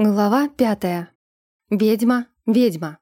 Глава пятая. Ведьма, ведьма.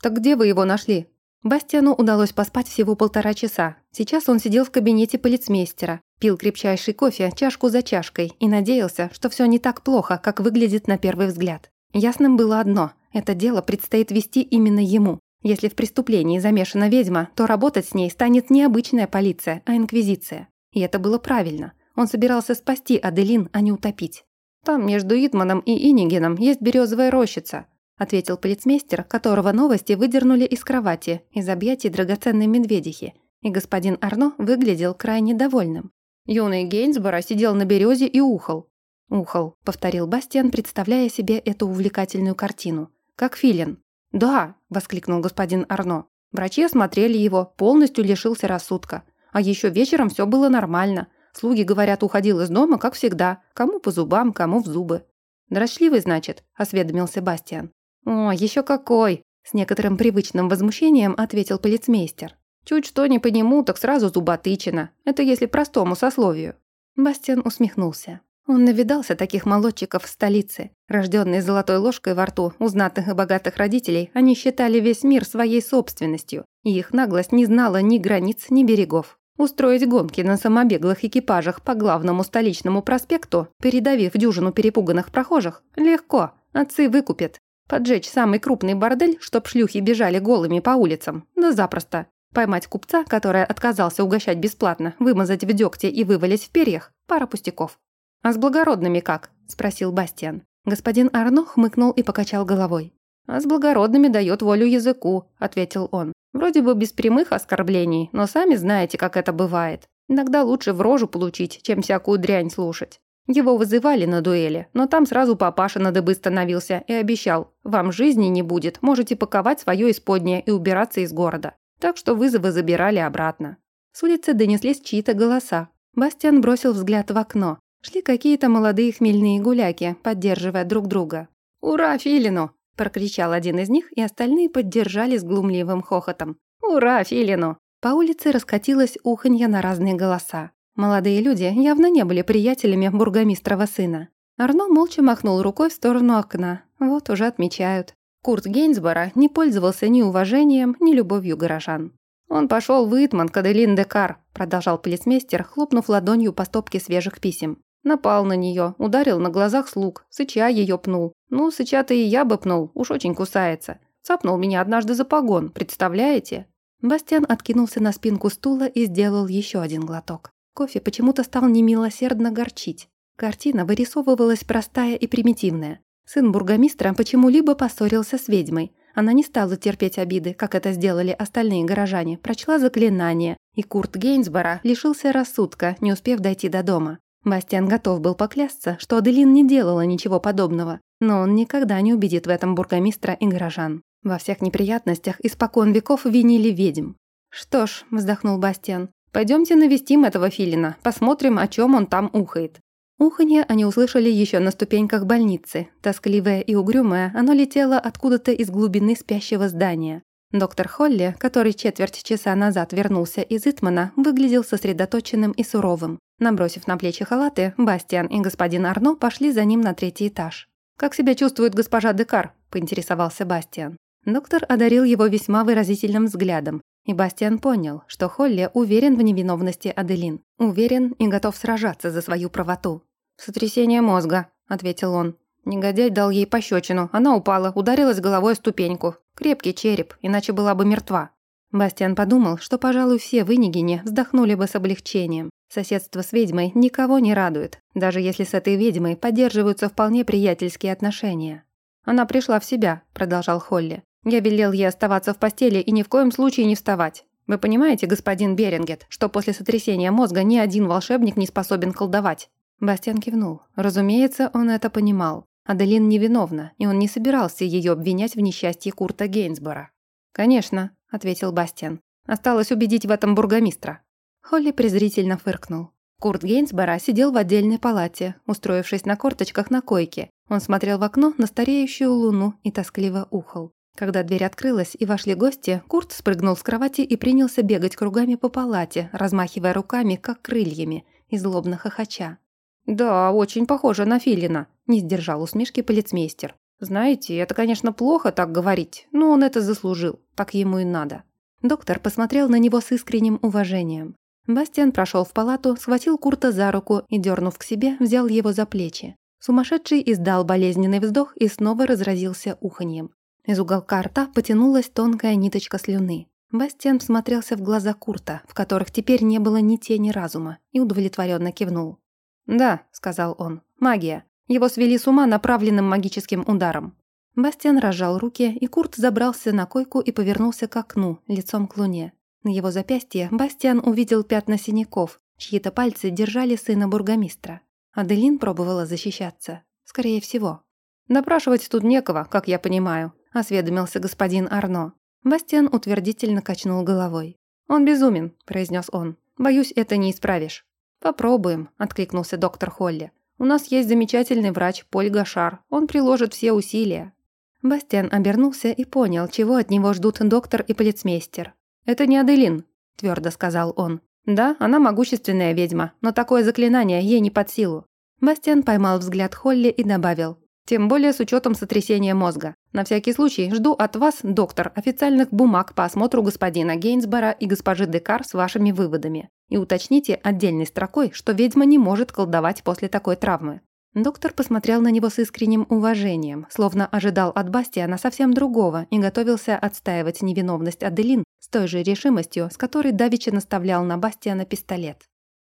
«Так где вы его нашли?» Бастиану удалось поспать всего полтора часа. Сейчас он сидел в кабинете полицмейстера, пил крепчайший кофе чашку за чашкой и надеялся, что все не так плохо, как выглядит на первый взгляд. Ясным было одно – это дело предстоит вести именно ему. Если в преступлении замешана ведьма, то работать с ней станет не обычная полиция, а инквизиция. И это было правильно. Он собирался спасти Аделин, а не утопить. «Там между Итманом и Инигеном есть березовая рощица», ответил полицмейстер, которого новости выдернули из кровати, из объятий драгоценной медведихи, и господин Арно выглядел крайне довольным. Юный Гейнсборо сидел на березе и ухал. «Ухал», — повторил Бастиан, представляя себе эту увлекательную картину. «Как филин». «Да», — воскликнул господин Арно. Врачи осмотрели его, полностью лишился рассудка. А еще вечером все было нормально. Слуги, говорят, уходил из дома, как всегда. Кому по зубам, кому в зубы. «Дрочливый, значит?» – осведомился Бастиан. «О, еще какой!» – с некоторым привычным возмущением ответил полицмейстер. «Чуть что не по нему, так сразу зуботычина. Это если простому сословию». Бастиан усмехнулся. Он навидался таких молодчиков в столице. Рожденные золотой ложкой во рту, у знатных и богатых родителей, они считали весь мир своей собственностью, и их наглость не знала ни границ, ни берегов. Устроить гонки на самобеглых экипажах по главному столичному проспекту, передавив дюжину перепуганных прохожих, легко, отцы выкупят. Поджечь самый крупный бордель, чтоб шлюхи бежали голыми по улицам, да запросто. Поймать купца, который отказался угощать бесплатно, вымазать в дегте и вывалить в перьях – пара пустяков. «А с благородными как?» – спросил Бастиан. Господин Арно хмыкнул и покачал головой. «А с благородными дает волю языку», – ответил он. Вроде бы без прямых оскорблений, но сами знаете, как это бывает. Иногда лучше в рожу получить, чем всякую дрянь слушать. Его вызывали на дуэли, но там сразу папаша на дыбы становился и обещал, вам жизни не будет, можете паковать свое исподнее и убираться из города. Так что вызовы забирали обратно. С улицы донеслись чьи-то голоса. Бастиан бросил взгляд в окно. Шли какие-то молодые хмельные гуляки, поддерживая друг друга. «Ура, Филину!» – прокричал один из них, и остальные поддержали с глумливым хохотом. «Ура, Филину!» По улице раскатилось уханье на разные голоса. Молодые люди явно не были приятелями бургомистрова сына. Арно молча махнул рукой в сторону окна. Вот уже отмечают. Курт Гейнсбора не пользовался ни уважением, ни любовью горожан. «Он пошел в Итман к Аделин Декар», продолжал полицмейстер, хлопнув ладонью по стопке свежих писем. Напал на нее, ударил на глазах слуг, сыча ее пнул. Ну, сыча-то и я бы пнул, уж очень кусается. Цапнул меня однажды за погон, представляете? Бастиан откинулся на спинку стула и сделал еще один глоток. Кофе почему-то стал немилосердно горчить. Картина вырисовывалась простая и примитивная. Сын бургомистра почему-либо поссорился с ведьмой. Она не стала терпеть обиды, как это сделали остальные горожане, прочла заклинание, и Курт Гейнсбора лишился рассудка, не успев дойти до дома. Бастиан готов был поклясться, что Аделин не делала ничего подобного, но он никогда не убедит в этом бургомистра и горожан. Во всех неприятностях испокон веков винили ведьм. «Что ж», – вздохнул Бастиан, – «пойдемте навестим этого филина, посмотрим, о чем он там ухает». Уханье они услышали еще на ступеньках больницы. Тоскливое и угрюмое, оно летело откуда-то из глубины спящего здания. Доктор Холли, который четверть часа назад вернулся из Итмана, выглядел сосредоточенным и суровым. Набросив на плечи халаты, Бастиан и господин Арно пошли за ним на третий этаж. «Как себя чувствует госпожа Декар?» – поинтересовался Бастиан. Доктор одарил его весьма выразительным взглядом, и Бастиан понял, что Холли уверен в невиновности Аделин. Уверен и готов сражаться за свою правоту. «Сотрясение мозга», – ответил он. Негодяй дал ей пощечину. Она упала, ударилась головой о ступеньку. Крепкий череп, иначе была бы мертва. Бастиан подумал, что, пожалуй, все в вздохнули бы с облегчением. Соседство с ведьмой никого не радует, даже если с этой ведьмой поддерживаются вполне приятельские отношения. «Она пришла в себя», – продолжал Холли. «Я велел ей оставаться в постели и ни в коем случае не вставать. Вы понимаете, господин Берингет, что после сотрясения мозга ни один волшебник не способен колдовать?» Бастиан кивнул. Разумеется, он это понимал. Аделин невиновна, и он не собирался ее обвинять в несчастье Курта Гейнсбора. «Конечно», — ответил Бастиан. «Осталось убедить в этом бургомистра». Холли презрительно фыркнул. Курт Гейнсбора сидел в отдельной палате, устроившись на корточках на койке. Он смотрел в окно на стареющую луну и тоскливо ухал. Когда дверь открылась и вошли гости, Курт спрыгнул с кровати и принялся бегать кругами по палате, размахивая руками, как крыльями, и злобно хохоча. «Да, очень похоже на Филина», – не сдержал усмешки полицмейстер. «Знаете, это, конечно, плохо так говорить, но он это заслужил, так ему и надо». Доктор посмотрел на него с искренним уважением. Бастиан прошел в палату, схватил Курта за руку и, дернув к себе, взял его за плечи. Сумасшедший издал болезненный вздох и снова разразился уханьем. Из уголка рта потянулась тонкая ниточка слюны. Бастиан смотрелся в глаза Курта, в которых теперь не было ни тени разума, и удовлетворенно кивнул. «Да», — сказал он, — «магия. Его свели с ума направленным магическим ударом». Бастиан разжал руки, и Курт забрался на койку и повернулся к окну, лицом к луне. На его запястье Бастиан увидел пятна синяков, чьи-то пальцы держали сына бургомистра. Аделин пробовала защищаться. Скорее всего. «Допрашивать тут некого, как я понимаю», — осведомился господин Арно. Бастиан утвердительно качнул головой. «Он безумен», — произнес он. «Боюсь, это не исправишь». «Попробуем», — откликнулся доктор Холли. «У нас есть замечательный врач Поль Гашар. Он приложит все усилия». Бастиан обернулся и понял, чего от него ждут доктор и полицмейстер. «Это не Аделин», — твердо сказал он. «Да, она могущественная ведьма, но такое заклинание ей не под силу». Бастиан поймал взгляд Холли и добавил. Тем более с учетом сотрясения мозга. На всякий случай жду от вас, доктор, официальных бумаг по осмотру господина Гейнсбора и госпожи Декар с вашими выводами. И уточните отдельной строкой, что ведьма не может колдовать после такой травмы». Доктор посмотрел на него с искренним уважением, словно ожидал от Бастиана совсем другого и готовился отстаивать невиновность Аделин с той же решимостью, с которой Давичи наставлял на Бастиана пистолет.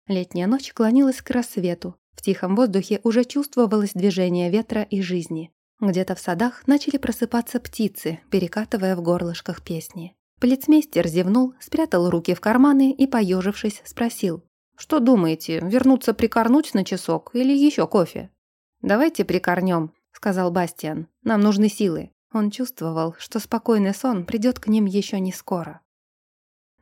Летняя ночь клонилась к рассвету, в тихом воздухе уже чувствовалось движение ветра и жизни. Где-то в садах начали просыпаться птицы, перекатывая в горлышках песни. Полицмейстер зевнул, спрятал руки в карманы и, поежившись, спросил. «Что думаете, вернуться прикорнуть на часок или еще кофе?» «Давайте прикорнем», — сказал Бастиан. «Нам нужны силы». Он чувствовал, что спокойный сон придет к ним еще не скоро.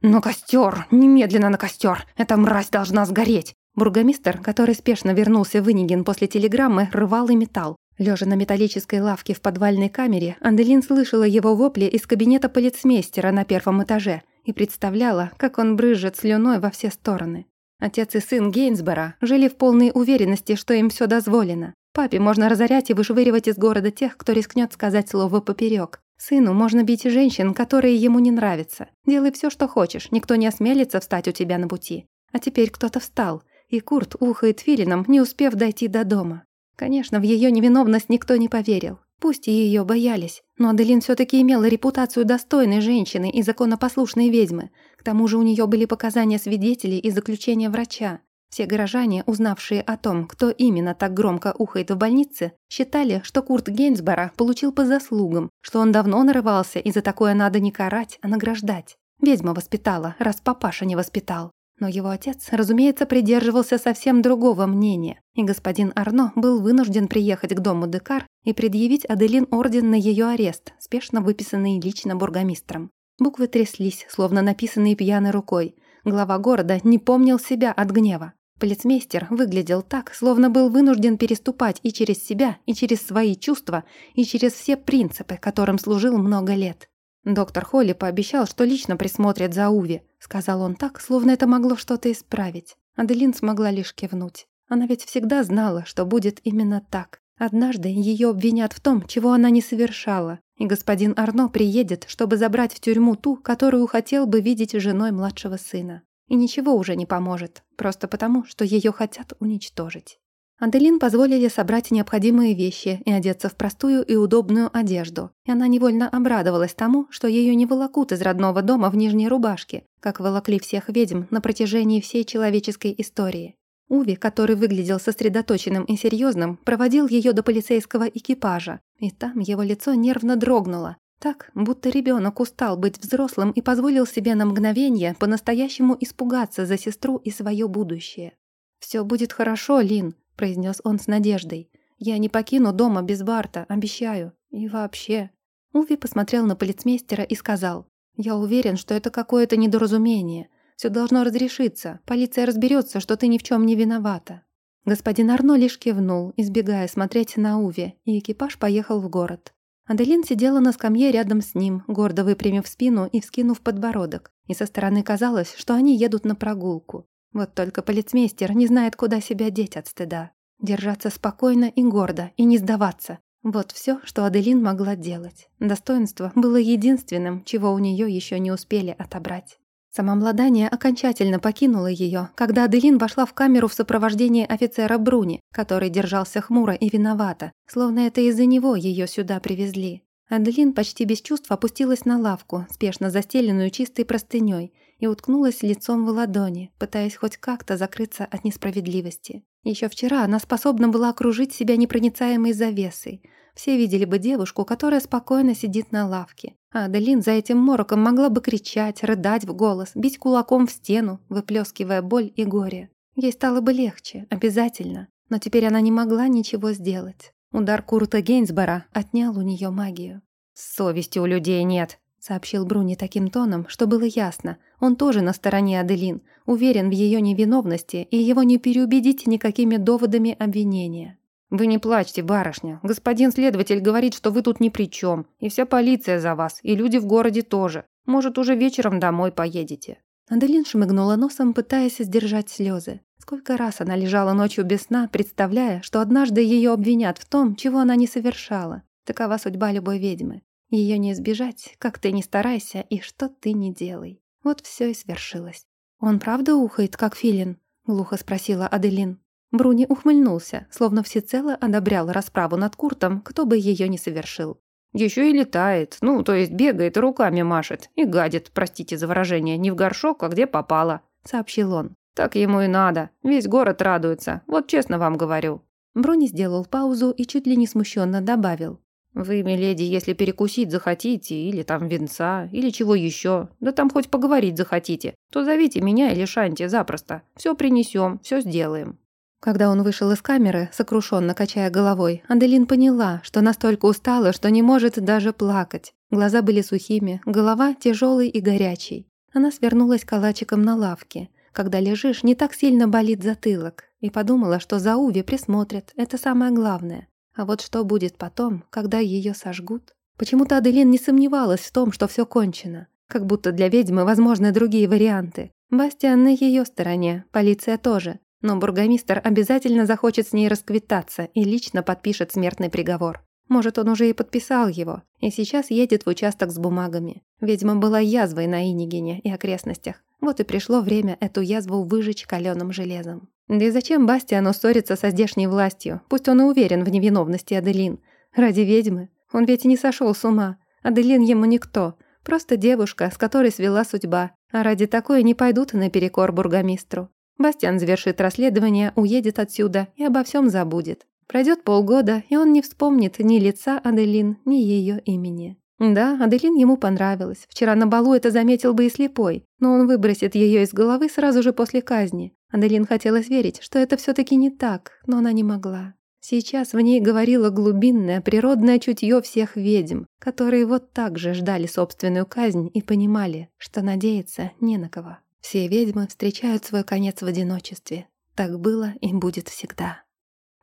«На костер! Немедленно на костер! Эта мразь должна сгореть! Бургомистр, который спешно вернулся в Инниген после телеграммы, рвал и металл. Лежа на металлической лавке в подвальной камере, Анделин слышала его вопли из кабинета полицмейстера на первом этаже и представляла, как он брызжет слюной во все стороны. Отец и сын Гейнсбора жили в полной уверенности, что им все дозволено. Папе можно разорять и вышвыривать из города тех, кто рискнет сказать слово поперек. Сыну можно бить женщин, которые ему не нравятся. Делай все, что хочешь, никто не осмелится встать у тебя на пути. А теперь кто-то встал — и Курт ухает филином, не успев дойти до дома. Конечно, в ее невиновность никто не поверил. Пусть и ее боялись, но Аделин все таки имела репутацию достойной женщины и законопослушной ведьмы. К тому же у нее были показания свидетелей и заключения врача. Все горожане, узнавшие о том, кто именно так громко ухает в больнице, считали, что Курт Гейнсбора получил по заслугам, что он давно нарывался, и за такое надо не карать, а награждать. Ведьма воспитала, раз папаша не воспитал. Но его отец, разумеется, придерживался совсем другого мнения, и господин Арно был вынужден приехать к дому Декар и предъявить Аделин орден на ее арест, спешно выписанный лично бургомистром. Буквы тряслись, словно написанные пьяной рукой. Глава города не помнил себя от гнева. Полицмейстер выглядел так, словно был вынужден переступать и через себя, и через свои чувства, и через все принципы, которым служил много лет. «Доктор Холли пообещал, что лично присмотрит за Уви», — сказал он так, словно это могло что-то исправить. Аделин смогла лишь кивнуть. Она ведь всегда знала, что будет именно так. Однажды ее обвинят в том, чего она не совершала, и господин Арно приедет, чтобы забрать в тюрьму ту, которую хотел бы видеть женой младшего сына. И ничего уже не поможет, просто потому, что ее хотят уничтожить. Аделин позволили собрать необходимые вещи и одеться в простую и удобную одежду, и она невольно обрадовалась тому, что ее не волокут из родного дома в нижней рубашке, как волокли всех ведьм на протяжении всей человеческой истории. Уви, который выглядел сосредоточенным и серьезным, проводил ее до полицейского экипажа, и там его лицо нервно дрогнуло, так, будто ребенок устал быть взрослым и позволил себе на мгновение по-настоящему испугаться за сестру и свое будущее. «Все будет хорошо, Лин», — произнес он с надеждой. «Я не покину дома без Барта, обещаю. И вообще...» Уви посмотрел на полицмейстера и сказал. «Я уверен, что это какое-то недоразумение. Все должно разрешиться. Полиция разберется, что ты ни в чем не виновата». Господин Арно лишь кивнул, избегая смотреть на Уви, и экипаж поехал в город. Аделин сидела на скамье рядом с ним, гордо выпрямив спину и вскинув подбородок, и со стороны казалось, что они едут на прогулку. Вот только полицмейстер не знает, куда себя деть от стыда. Держаться спокойно и гордо, и не сдаваться. Вот все, что Аделин могла делать. Достоинство было единственным, чего у нее еще не успели отобрать. Самообладание окончательно покинуло ее, когда Аделин вошла в камеру в сопровождении офицера Бруни, который держался хмуро и виновато, словно это из-за него ее сюда привезли. Аделин почти без чувств опустилась на лавку, спешно застеленную чистой простыней, и уткнулась лицом в ладони, пытаясь хоть как-то закрыться от несправедливости. Еще вчера она способна была окружить себя непроницаемой завесой. Все видели бы девушку, которая спокойно сидит на лавке. А Аделин за этим мороком могла бы кричать, рыдать в голос, бить кулаком в стену, выплескивая боль и горе. Ей стало бы легче, обязательно. Но теперь она не могла ничего сделать. Удар Курта Гейнсбора отнял у нее магию. «Совести у людей нет», — сообщил Бруни таким тоном, что было ясно. Он тоже на стороне Аделин, уверен в ее невиновности, и его не переубедить никакими доводами обвинения. «Вы не плачьте, барышня. Господин следователь говорит, что вы тут ни при чем, и вся полиция за вас, и люди в городе тоже. Может, уже вечером домой поедете». Аделин шмыгнула носом, пытаясь сдержать слезы. Сколько раз она лежала ночью без сна, представляя, что однажды ее обвинят в том, чего она не совершала. Такова судьба любой ведьмы. Ее не избежать, как ты ни старайся и что ты ни делай. Вот все и свершилось. «Он правда ухает, как филин?» — глухо спросила Аделин. Бруни ухмыльнулся, словно всецело одобрял расправу над Куртом, кто бы ее не совершил. Еще и летает, ну, то есть бегает руками машет, и гадит, простите за выражение, не в горшок, а где попало», — сообщил он. Так ему и надо. Весь город радуется. Вот честно вам говорю». Брони сделал паузу и чуть ли не смущенно добавил. «Вы, миледи, если перекусить захотите, или там венца, или чего еще, да там хоть поговорить захотите, то зовите меня или Шанти запросто. Все принесем, все сделаем». Когда он вышел из камеры, сокрушенно качая головой, Аделин поняла, что настолько устала, что не может даже плакать. Глаза были сухими, голова тяжелой и горячей. Она свернулась калачиком на лавке. Когда лежишь, не так сильно болит затылок. И подумала, что за Уви присмотрят, это самое главное. А вот что будет потом, когда ее сожгут? Почему-то Аделин не сомневалась в том, что все кончено. Как будто для ведьмы возможны другие варианты. Бастиан на ее стороне, полиция тоже. Но бургомистр обязательно захочет с ней расквитаться и лично подпишет смертный приговор. Может, он уже и подписал его, и сейчас едет в участок с бумагами. Ведьма была язвой на Инигине и окрестностях. Вот и пришло время эту язву выжечь каленым железом. Да и зачем Бастиану ссориться со здешней властью? Пусть он и уверен в невиновности Аделин. Ради ведьмы? Он ведь и не сошел с ума. Аделин ему никто. Просто девушка, с которой свела судьба. А ради такой не пойдут наперекор бургомистру. Бастиан завершит расследование, уедет отсюда и обо всем забудет. Пройдет полгода, и он не вспомнит ни лица Аделин, ни ее имени. Да, Аделин ему понравилась. Вчера на балу это заметил бы и слепой, но он выбросит ее из головы сразу же после казни. Аделин хотелось верить, что это все таки не так, но она не могла. Сейчас в ней говорило глубинное, природное чутье всех ведьм, которые вот так же ждали собственную казнь и понимали, что надеяться не на кого. Все ведьмы встречают свой конец в одиночестве. Так было и будет всегда.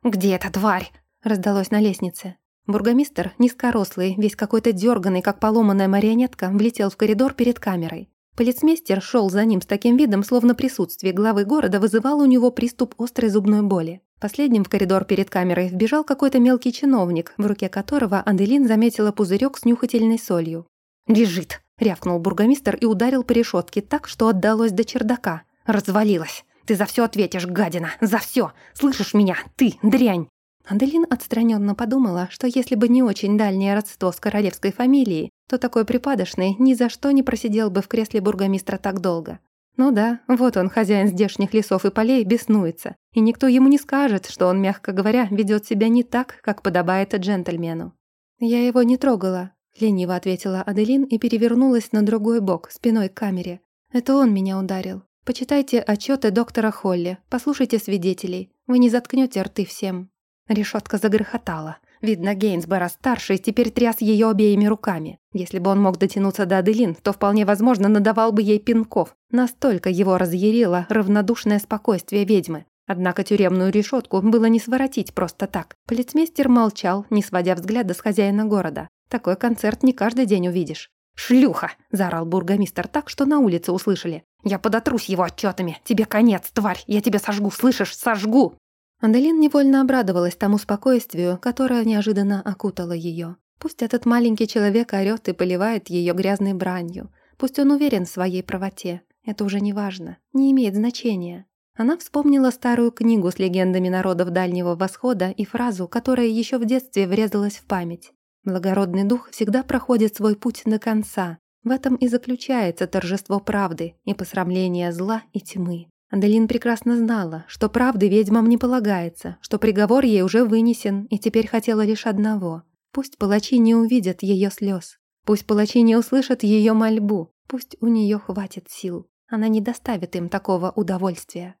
«Где эта тварь?» — раздалось на лестнице. Бургомистр, низкорослый, весь какой-то дерганый, как поломанная марионетка, влетел в коридор перед камерой. Полицмейстер шел за ним с таким видом, словно присутствие главы города вызывало у него приступ острой зубной боли. Последним в коридор перед камерой вбежал какой-то мелкий чиновник, в руке которого Аделин заметила пузырек с нюхательной солью. «Лежит!» — рявкнул бургомистр и ударил по решетке так, что отдалось до чердака. «Развалилась! Ты за все ответишь, гадина! За все! Слышишь меня? Ты, дрянь!» Аделин отстраненно подумала, что если бы не очень дальнее родство с королевской фамилией, то такой припадочный ни за что не просидел бы в кресле бургомистра так долго. Ну да, вот он, хозяин здешних лесов и полей, беснуется, и никто ему не скажет, что он, мягко говоря, ведет себя не так, как подобает джентльмену. «Я его не трогала», — лениво ответила Аделин и перевернулась на другой бок, спиной к камере. «Это он меня ударил. Почитайте отчеты доктора Холли, послушайте свидетелей. Вы не заткнете рты всем». Решетка загрохотала. Видно, Гейнсборо-старший теперь тряс ее обеими руками. Если бы он мог дотянуться до Аделин, то вполне возможно надавал бы ей пинков. Настолько его разъярило равнодушное спокойствие ведьмы. Однако тюремную решетку было не своротить просто так. Полицмейстер молчал, не сводя взгляда с хозяина города. Такой концерт не каждый день увидишь. «Шлюха!» – заорал бургомистр так, что на улице услышали. «Я подотрусь его отчетами! Тебе конец, тварь! Я тебя сожгу, слышишь? Сожгу!» Аделин невольно обрадовалась тому спокойствию, которое неожиданно окутало ее. Пусть этот маленький человек орёт и поливает ее грязной бранью. Пусть он уверен в своей правоте. Это уже не важно, не имеет значения. Она вспомнила старую книгу с легендами народов Дальнего Восхода и фразу, которая еще в детстве врезалась в память. Благородный дух всегда проходит свой путь до конца. В этом и заключается торжество правды и посрамление зла и тьмы. Аделин прекрасно знала, что правды ведьмам не полагается, что приговор ей уже вынесен, и теперь хотела лишь одного. Пусть палачи не увидят ее слез. Пусть палачи не услышат ее мольбу. Пусть у нее хватит сил. Она не доставит им такого удовольствия.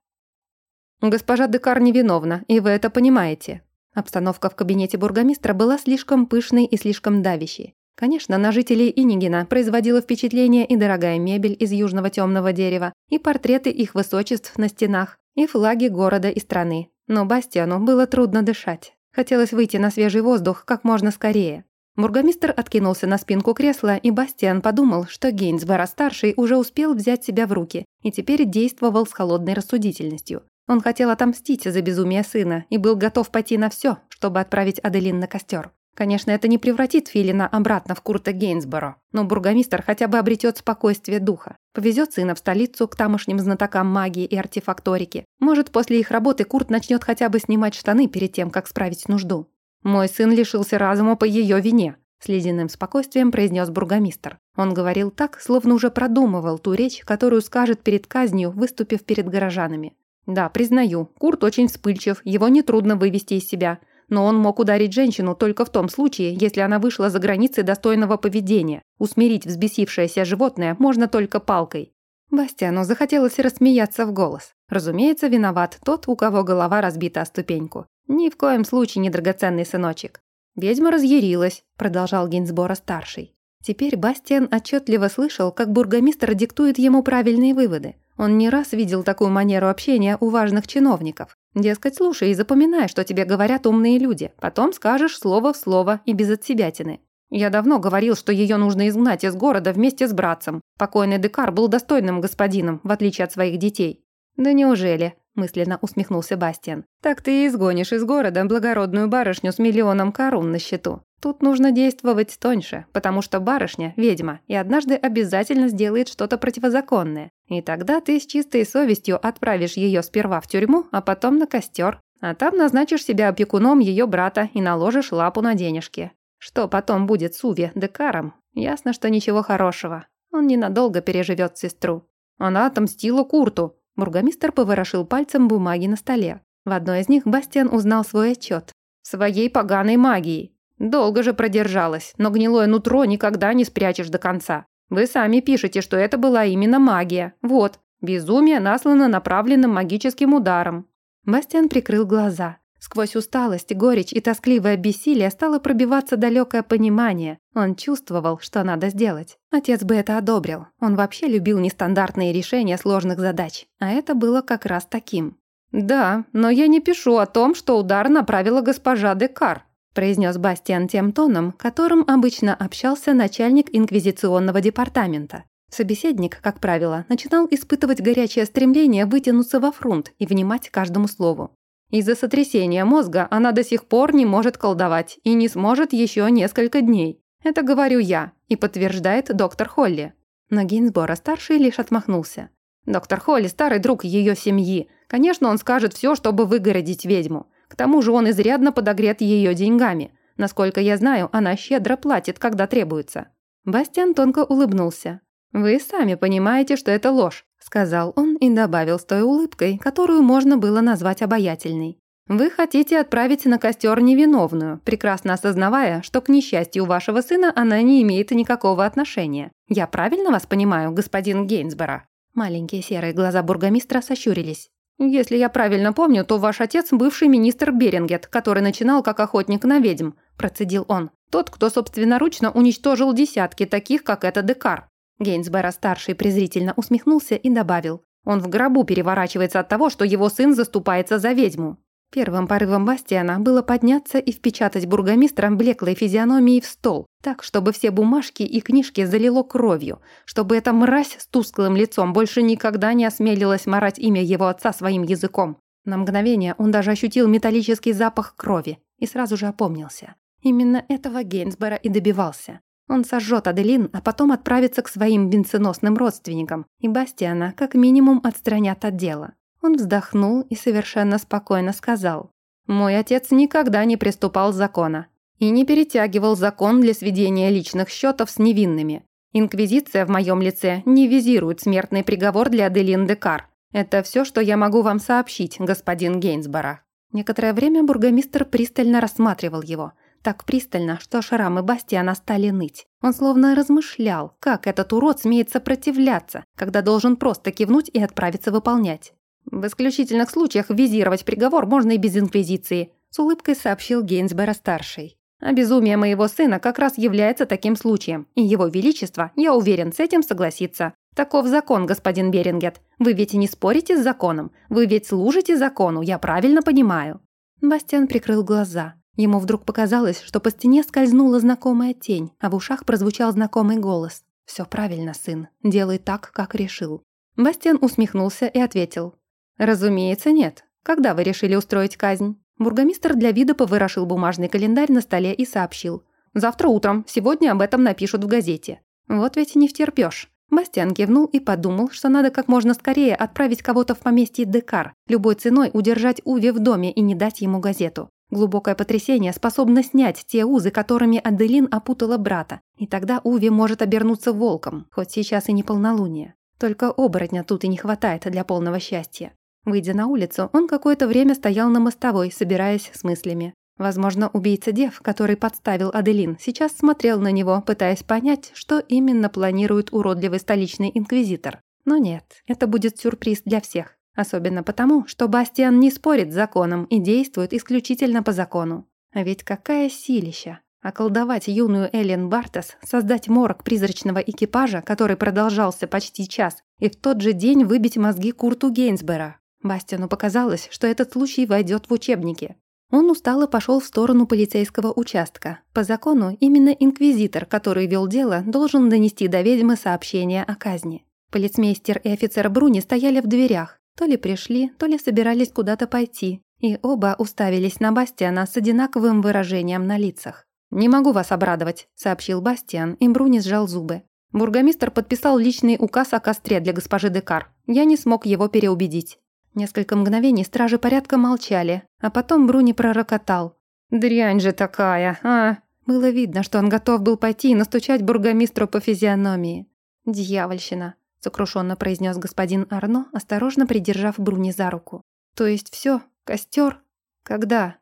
«Госпожа Декар невиновна, и вы это понимаете». Обстановка в кабинете бургомистра была слишком пышной и слишком давящей. Конечно, на жителей Инигина производила впечатление и дорогая мебель из южного темного дерева, и портреты их высочеств на стенах, и флаги города и страны. Но Бастиану было трудно дышать. Хотелось выйти на свежий воздух как можно скорее. Бургомистр откинулся на спинку кресла, и Бастиан подумал, что Гейнсбора-старший уже успел взять себя в руки и теперь действовал с холодной рассудительностью. Он хотел отомстить за безумие сына и был готов пойти на все, чтобы отправить Аделин на костер. Конечно, это не превратит Филина обратно в Курта Гейнсборо, но бургомистр хотя бы обретет спокойствие духа. Повезет сына в столицу к тамошним знатокам магии и артефакторики. Может, после их работы Курт начнет хотя бы снимать штаны перед тем, как справить нужду. «Мой сын лишился разума по ее вине», – с ледяным спокойствием произнес бургомистр. Он говорил так, словно уже продумывал ту речь, которую скажет перед казнью, выступив перед горожанами. Да, признаю, Курт очень вспыльчив, его нетрудно вывести из себя. Но он мог ударить женщину только в том случае, если она вышла за границы достойного поведения. Усмирить взбесившееся животное можно только палкой. Бастиану захотелось рассмеяться в голос. Разумеется, виноват тот, у кого голова разбита о ступеньку. Ни в коем случае не драгоценный сыночек. «Ведьма разъярилась», – продолжал Гинсбора-старший. Теперь Бастиан отчетливо слышал, как бургомистр диктует ему правильные выводы. Он не раз видел такую манеру общения у важных чиновников. Дескать, слушай и запоминай, что тебе говорят умные люди. Потом скажешь слово в слово и без отсебятины. Я давно говорил, что ее нужно изгнать из города вместе с братцем. Покойный Декар был достойным господином, в отличие от своих детей. Да неужели? мысленно усмехнулся Бастиан. Так ты и изгонишь из города благородную барышню с миллионом корун на счету. Тут нужно действовать тоньше, потому что барышня – ведьма, и однажды обязательно сделает что-то противозаконное. И тогда ты с чистой совестью отправишь ее сперва в тюрьму, а потом на костер. А там назначишь себя опекуном ее брата и наложишь лапу на денежки. Что потом будет с Уви Декаром? Ясно, что ничего хорошего. Он ненадолго переживет сестру. Она отомстила Курту. Бургомистр поворошил пальцем бумаги на столе. В одной из них Бастиан узнал свой отчет. Своей поганой магией. Долго же продержалась, но гнилое нутро никогда не спрячешь до конца. Вы сами пишете, что это была именно магия. Вот, безумие наслано направленным магическим ударом». Бастиан прикрыл глаза. Сквозь усталость, горечь и тоскливое бессилие стало пробиваться далекое понимание. Он чувствовал, что надо сделать. Отец бы это одобрил. Он вообще любил нестандартные решения сложных задач. А это было как раз таким. «Да, но я не пишу о том, что удар направила госпожа Декар», произнес Бастиан тем тоном, которым обычно общался начальник инквизиционного департамента. Собеседник, как правило, начинал испытывать горячее стремление вытянуться во фронт и внимать каждому слову. Из-за сотрясения мозга она до сих пор не может колдовать и не сможет еще несколько дней. Это говорю я, и подтверждает доктор Холли. Но Гейнсбора-старший лишь отмахнулся. Доктор Холли – старый друг ее семьи. Конечно, он скажет все, чтобы выгородить ведьму. К тому же он изрядно подогрет ее деньгами. Насколько я знаю, она щедро платит, когда требуется». Бастиан тонко улыбнулся. «Вы сами понимаете, что это ложь», — сказал он и добавил с той улыбкой, которую можно было назвать обаятельной. «Вы хотите отправить на костер невиновную, прекрасно осознавая, что к несчастью вашего сына она не имеет никакого отношения. Я правильно вас понимаю, господин Гейнсбора?» Маленькие серые глаза бургомистра сощурились. «Если я правильно помню, то ваш отец – бывший министр Берингет, который начинал как охотник на ведьм», – процедил он. «Тот, кто собственноручно уничтожил десятки таких, как это Декар». Гейнсбера-старший презрительно усмехнулся и добавил. «Он в гробу переворачивается от того, что его сын заступается за ведьму». Первым порывом Бастиана было подняться и впечатать бургомистра блеклой физиономией в стол, так, чтобы все бумажки и книжки залило кровью, чтобы эта мразь с тусклым лицом больше никогда не осмелилась марать имя его отца своим языком. На мгновение он даже ощутил металлический запах крови и сразу же опомнился. Именно этого Гейнсбора и добивался. Он сожжет Аделин, а потом отправится к своим венценосным родственникам, и Бастиана как минимум отстранят от дела. Он вздохнул и совершенно спокойно сказал. «Мой отец никогда не приступал закона и не перетягивал закон для сведения личных счетов с невинными. Инквизиция в моем лице не визирует смертный приговор для Аделин Декар. Это все, что я могу вам сообщить, господин Гейнсбора». Некоторое время бургомистр пристально рассматривал его. Так пристально, что шрамы Бастиана стали ныть. Он словно размышлял, как этот урод смеет сопротивляться, когда должен просто кивнуть и отправиться выполнять. В исключительных случаях визировать приговор можно и без инквизиции», с улыбкой сообщил Гейнсбера-старший. «А безумие моего сына как раз является таким случаем, и его величество, я уверен, с этим согласится. Таков закон, господин Берингет. Вы ведь не спорите с законом. Вы ведь служите закону, я правильно понимаю». Бастиан прикрыл глаза. Ему вдруг показалось, что по стене скользнула знакомая тень, а в ушах прозвучал знакомый голос. «Все правильно, сын. Делай так, как решил». Бастиан усмехнулся и ответил. «Разумеется, нет. Когда вы решили устроить казнь?» Бургомистр для вида поворошил бумажный календарь на столе и сообщил. «Завтра утром. Сегодня об этом напишут в газете». «Вот ведь не втерпёшь». Бастиан кивнул и подумал, что надо как можно скорее отправить кого-то в поместье Декар, любой ценой удержать Уви в доме и не дать ему газету. Глубокое потрясение способно снять те узы, которыми Аделин опутала брата, и тогда Уви может обернуться волком, хоть сейчас и не полнолуние. Только оборотня тут и не хватает для полного счастья. Выйдя на улицу, он какое-то время стоял на мостовой, собираясь с мыслями. Возможно, убийца Дев, который подставил Аделин, сейчас смотрел на него, пытаясь понять, что именно планирует уродливый столичный инквизитор. Но нет, это будет сюрприз для всех. Особенно потому, что Бастиан не спорит с законом и действует исключительно по закону. А ведь какая силища! Околдовать юную Эллен Бартес, создать морок призрачного экипажа, который продолжался почти час, и в тот же день выбить мозги Курту Гейнсбера. Бастину показалось, что этот случай войдет в учебники. Он устало пошел в сторону полицейского участка. По закону, именно инквизитор, который вел дело, должен донести до ведьмы сообщение о казни. Полицмейстер и офицер Бруни стояли в дверях. То ли пришли, то ли собирались куда-то пойти. И оба уставились на Бастиана с одинаковым выражением на лицах. «Не могу вас обрадовать», — сообщил Бастиан, и Бруни сжал зубы. Бургомистр подписал личный указ о костре для госпожи Декар. Я не смог его переубедить. Несколько мгновений стражи порядка молчали, а потом Бруни пророкотал. «Дрянь же такая, а!» Было видно, что он готов был пойти и настучать бургомистру по физиономии. «Дьявольщина», — сокрушенно произнес господин Арно, осторожно придержав Бруни за руку. «То есть все, костер? Когда?»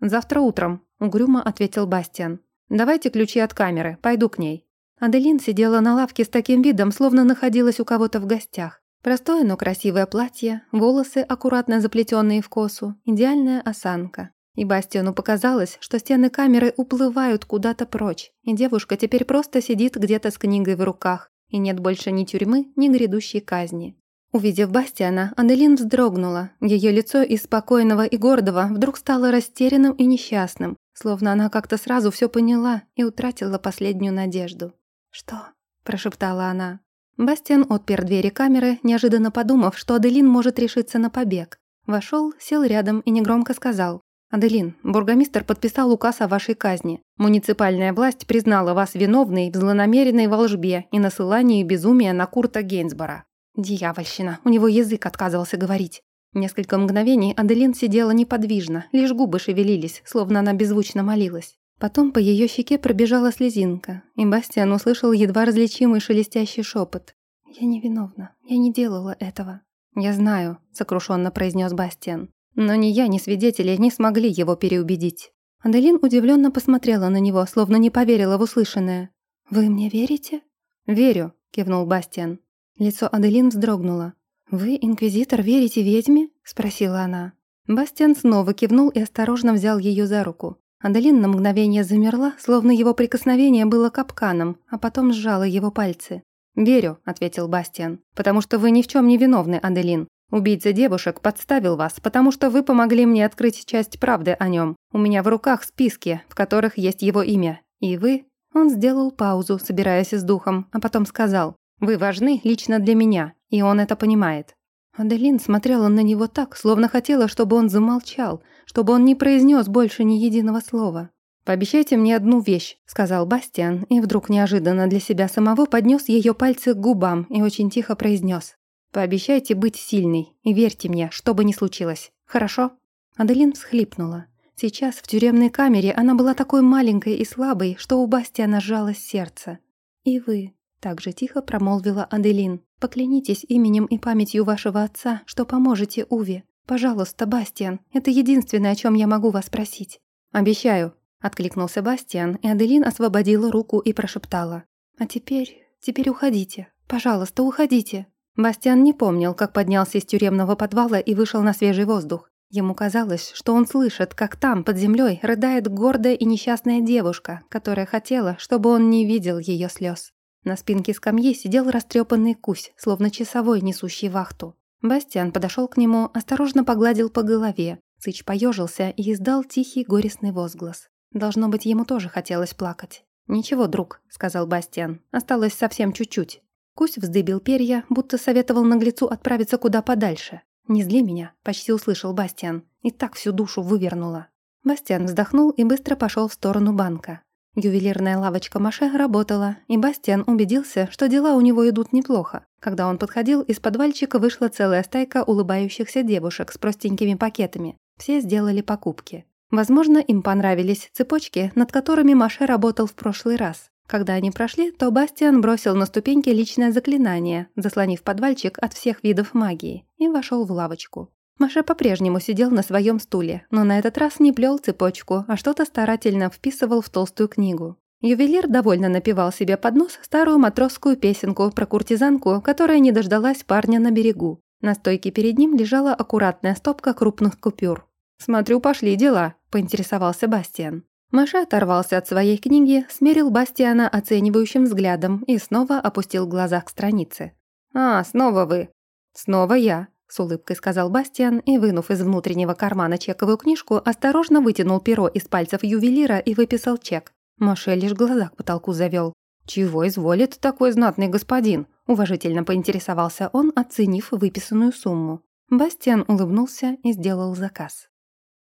«Завтра утром», — угрюмо ответил Бастиан. «Давайте ключи от камеры, пойду к ней». Аделин сидела на лавке с таким видом, словно находилась у кого-то в гостях. Простое, но красивое платье, волосы, аккуратно заплетенные в косу, идеальная осанка. И Бастиону показалось, что стены камеры уплывают куда-то прочь, и девушка теперь просто сидит где-то с книгой в руках, и нет больше ни тюрьмы, ни грядущей казни. Увидев Бастиана, Аделин вздрогнула. Ее лицо из спокойного и гордого вдруг стало растерянным и несчастным, словно она как-то сразу все поняла и утратила последнюю надежду. «Что?» – прошептала она. Бастиан отпер двери камеры, неожиданно подумав, что Аделин может решиться на побег. Вошел, сел рядом и негромко сказал. «Аделин, бургомистр подписал указ о вашей казни. Муниципальная власть признала вас виновной в злонамеренной волжбе и насылании безумия на Курта Гейнсбора». Дьявольщина, у него язык отказывался говорить. Несколько мгновений Аделин сидела неподвижно, лишь губы шевелились, словно она беззвучно молилась. Потом по ее щеке пробежала слезинка, и Бастиан услышал едва различимый шелестящий шепот. «Я невиновна, я не делала этого». «Я знаю», — сокрушенно произнес Бастиан. «Но ни я, ни свидетели не смогли его переубедить». Аделин удивленно посмотрела на него, словно не поверила в услышанное. «Вы мне верите?» «Верю», — кивнул Бастиан. Лицо Аделин вздрогнуло. «Вы, инквизитор, верите ведьме?» — спросила она. Бастиан снова кивнул и осторожно взял ее за руку. Аделин на мгновение замерла, словно его прикосновение было капканом, а потом сжала его пальцы. «Верю», — ответил Бастиан, «потому что вы ни в чем не виновны, Аделин. Убийца девушек подставил вас, потому что вы помогли мне открыть часть правды о нем. У меня в руках списки, в которых есть его имя. И вы...» Он сделал паузу, собираясь с духом, а потом сказал, «Вы важны лично для меня, и он это понимает». Аделин смотрела на него так, словно хотела, чтобы он замолчал, чтобы он не произнес больше ни единого слова. «Пообещайте мне одну вещь», — сказал Бастиан, и вдруг неожиданно для себя самого поднес ее пальцы к губам и очень тихо произнес: Пообещайте быть сильной и верьте мне, что бы ни случилось. Хорошо?» Аделин всхлипнула. Сейчас в тюремной камере она была такой маленькой и слабой, что у Бастиана сжалось сердце. «И вы», — так же тихо промолвила Аделин, «поклянитесь именем и памятью вашего отца, что поможете Уве. Пожалуйста, Бастиан, это единственное, о чем я могу вас просить». «Обещаю», — откликнулся Бастиан, и Аделин освободила руку и прошептала. «А теперь, теперь уходите. Пожалуйста, уходите». Бастиан не помнил, как поднялся из тюремного подвала и вышел на свежий воздух. Ему казалось, что он слышит, как там, под землей, рыдает гордая и несчастная девушка, которая хотела, чтобы он не видел ее слез. На спинке скамьи сидел растрепанный кусь, словно часовой, несущий вахту. Бастиан подошел к нему, осторожно погладил по голове. Сыч поежился и издал тихий горестный возглас. Должно быть, ему тоже хотелось плакать. «Ничего, друг», — сказал Бастиан, — «осталось совсем чуть-чуть». Кусь вздыбил перья, будто советовал наглецу отправиться куда подальше. «Не зли меня», — почти услышал Бастиан. И так всю душу вывернула. Бастиан вздохнул и быстро пошел в сторону банка. Ювелирная лавочка Маше работала, и Бастиан убедился, что дела у него идут неплохо. Когда он подходил, из подвальчика вышла целая стайка улыбающихся девушек с простенькими пакетами. Все сделали покупки. Возможно, им понравились цепочки, над которыми Маше работал в прошлый раз. Когда они прошли, то Бастиан бросил на ступеньки личное заклинание, заслонив подвальчик от всех видов магии, и вошел в лавочку. Маша по-прежнему сидел на своем стуле, но на этот раз не плел цепочку, а что-то старательно вписывал в толстую книгу. Ювелир довольно напевал себе под нос старую матросскую песенку про куртизанку, которая не дождалась парня на берегу. На стойке перед ним лежала аккуратная стопка крупных купюр. «Смотрю, пошли дела», – поинтересовался Бастиан. Маша оторвался от своей книги, смерил Бастиана оценивающим взглядом и снова опустил глаза к странице. «А, снова вы!» «Снова я», — с улыбкой сказал Бастиан и, вынув из внутреннего кармана чековую книжку, осторожно вытянул перо из пальцев ювелира и выписал чек. Маша лишь глаза к потолку завел. «Чего изволит такой знатный господин?» — уважительно поинтересовался он, оценив выписанную сумму. Бастиан улыбнулся и сделал заказ.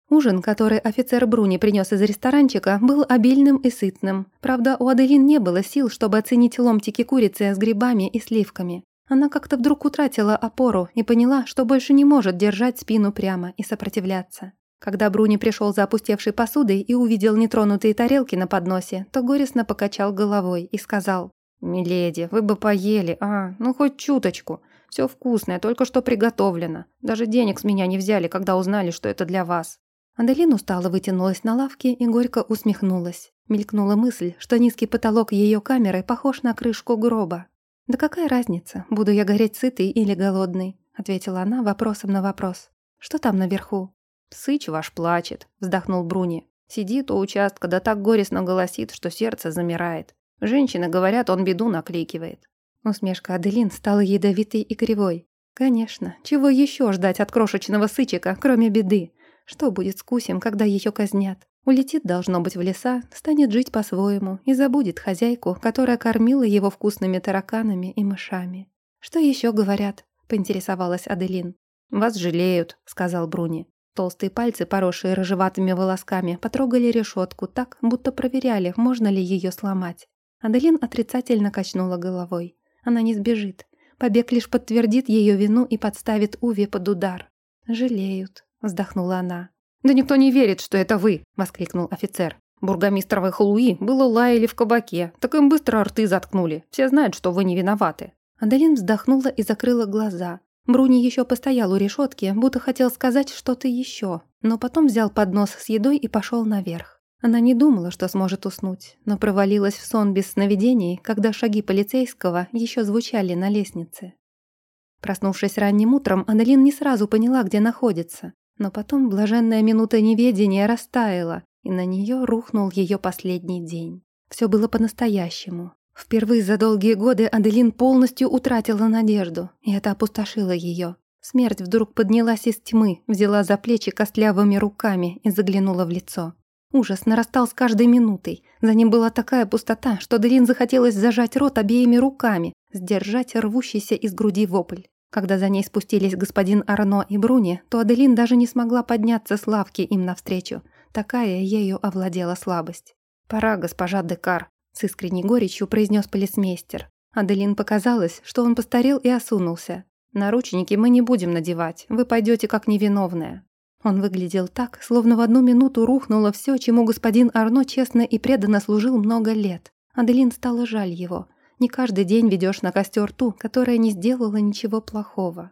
Ужин, который офицер Бруни принес из ресторанчика, был обильным и сытным. Правда, у Аделин не было сил, чтобы оценить ломтики курицы с грибами и сливками. Она как-то вдруг утратила опору и поняла, что больше не может держать спину прямо и сопротивляться. Когда Бруни пришел за опустевшей посудой и увидел нетронутые тарелки на подносе, то горестно покачал головой и сказал, «Миледи, вы бы поели, а, ну хоть чуточку. Все вкусное, только что приготовлено. Даже денег с меня не взяли, когда узнали, что это для вас». Аделин устало вытянулась на лавке и горько усмехнулась. Мелькнула мысль, что низкий потолок ее камеры похож на крышку гроба. «Да какая разница, буду я гореть сытой или голодной?» ответила она вопросом на вопрос. «Что там наверху?» «Сыч ваш плачет», вздохнул Бруни. «Сидит у участка, да так горестно голосит, что сердце замирает. Женщины говорят, он беду накликивает». Усмешка Аделин стала ядовитой и кривой. «Конечно, чего еще ждать от крошечного сычика, кроме беды? Что будет с Кусем, когда ее казнят? Улетит, должно быть, в леса, станет жить по-своему и забудет хозяйку, которая кормила его вкусными тараканами и мышами. «Что еще говорят?» — поинтересовалась Аделин. «Вас жалеют», — сказал Бруни. Толстые пальцы, поросшие рыжеватыми волосками, потрогали решетку так, будто проверяли, можно ли ее сломать. Аделин отрицательно качнула головой. Она не сбежит. Побег лишь подтвердит ее вину и подставит Уви под удар. «Жалеют», вздохнула она. «Да никто не верит, что это вы!» – воскликнул офицер. «Бургомистровы халуи было лаяли в кабаке, так им быстро рты заткнули. Все знают, что вы не виноваты». Адалин вздохнула и закрыла глаза. Бруни еще постоял у решетки, будто хотел сказать что-то еще, но потом взял поднос с едой и пошел наверх. Она не думала, что сможет уснуть, но провалилась в сон без сновидений, когда шаги полицейского еще звучали на лестнице. Проснувшись ранним утром, Аделин не сразу поняла, где находится. Но потом блаженная минута неведения растаяла, и на нее рухнул ее последний день. Все было по-настоящему. Впервые за долгие годы Аделин полностью утратила надежду, и это опустошило ее. Смерть вдруг поднялась из тьмы, взяла за плечи костлявыми руками и заглянула в лицо. Ужас нарастал с каждой минутой. За ним была такая пустота, что Делин захотелось зажать рот обеими руками, сдержать рвущийся из груди вопль. Когда за ней спустились господин Арно и Бруни, то Аделин даже не смогла подняться с лавки им навстречу. Такая ею овладела слабость. «Пора, госпожа Декар», — с искренней горечью произнес полисмейстер. Аделин показалось, что он постарел и осунулся. «Наручники мы не будем надевать, вы пойдете как невиновная». Он выглядел так, словно в одну минуту рухнуло все, чему господин Арно честно и преданно служил много лет. Аделин стало жаль его. Не каждый день ведешь на костер ту, которая не сделала ничего плохого.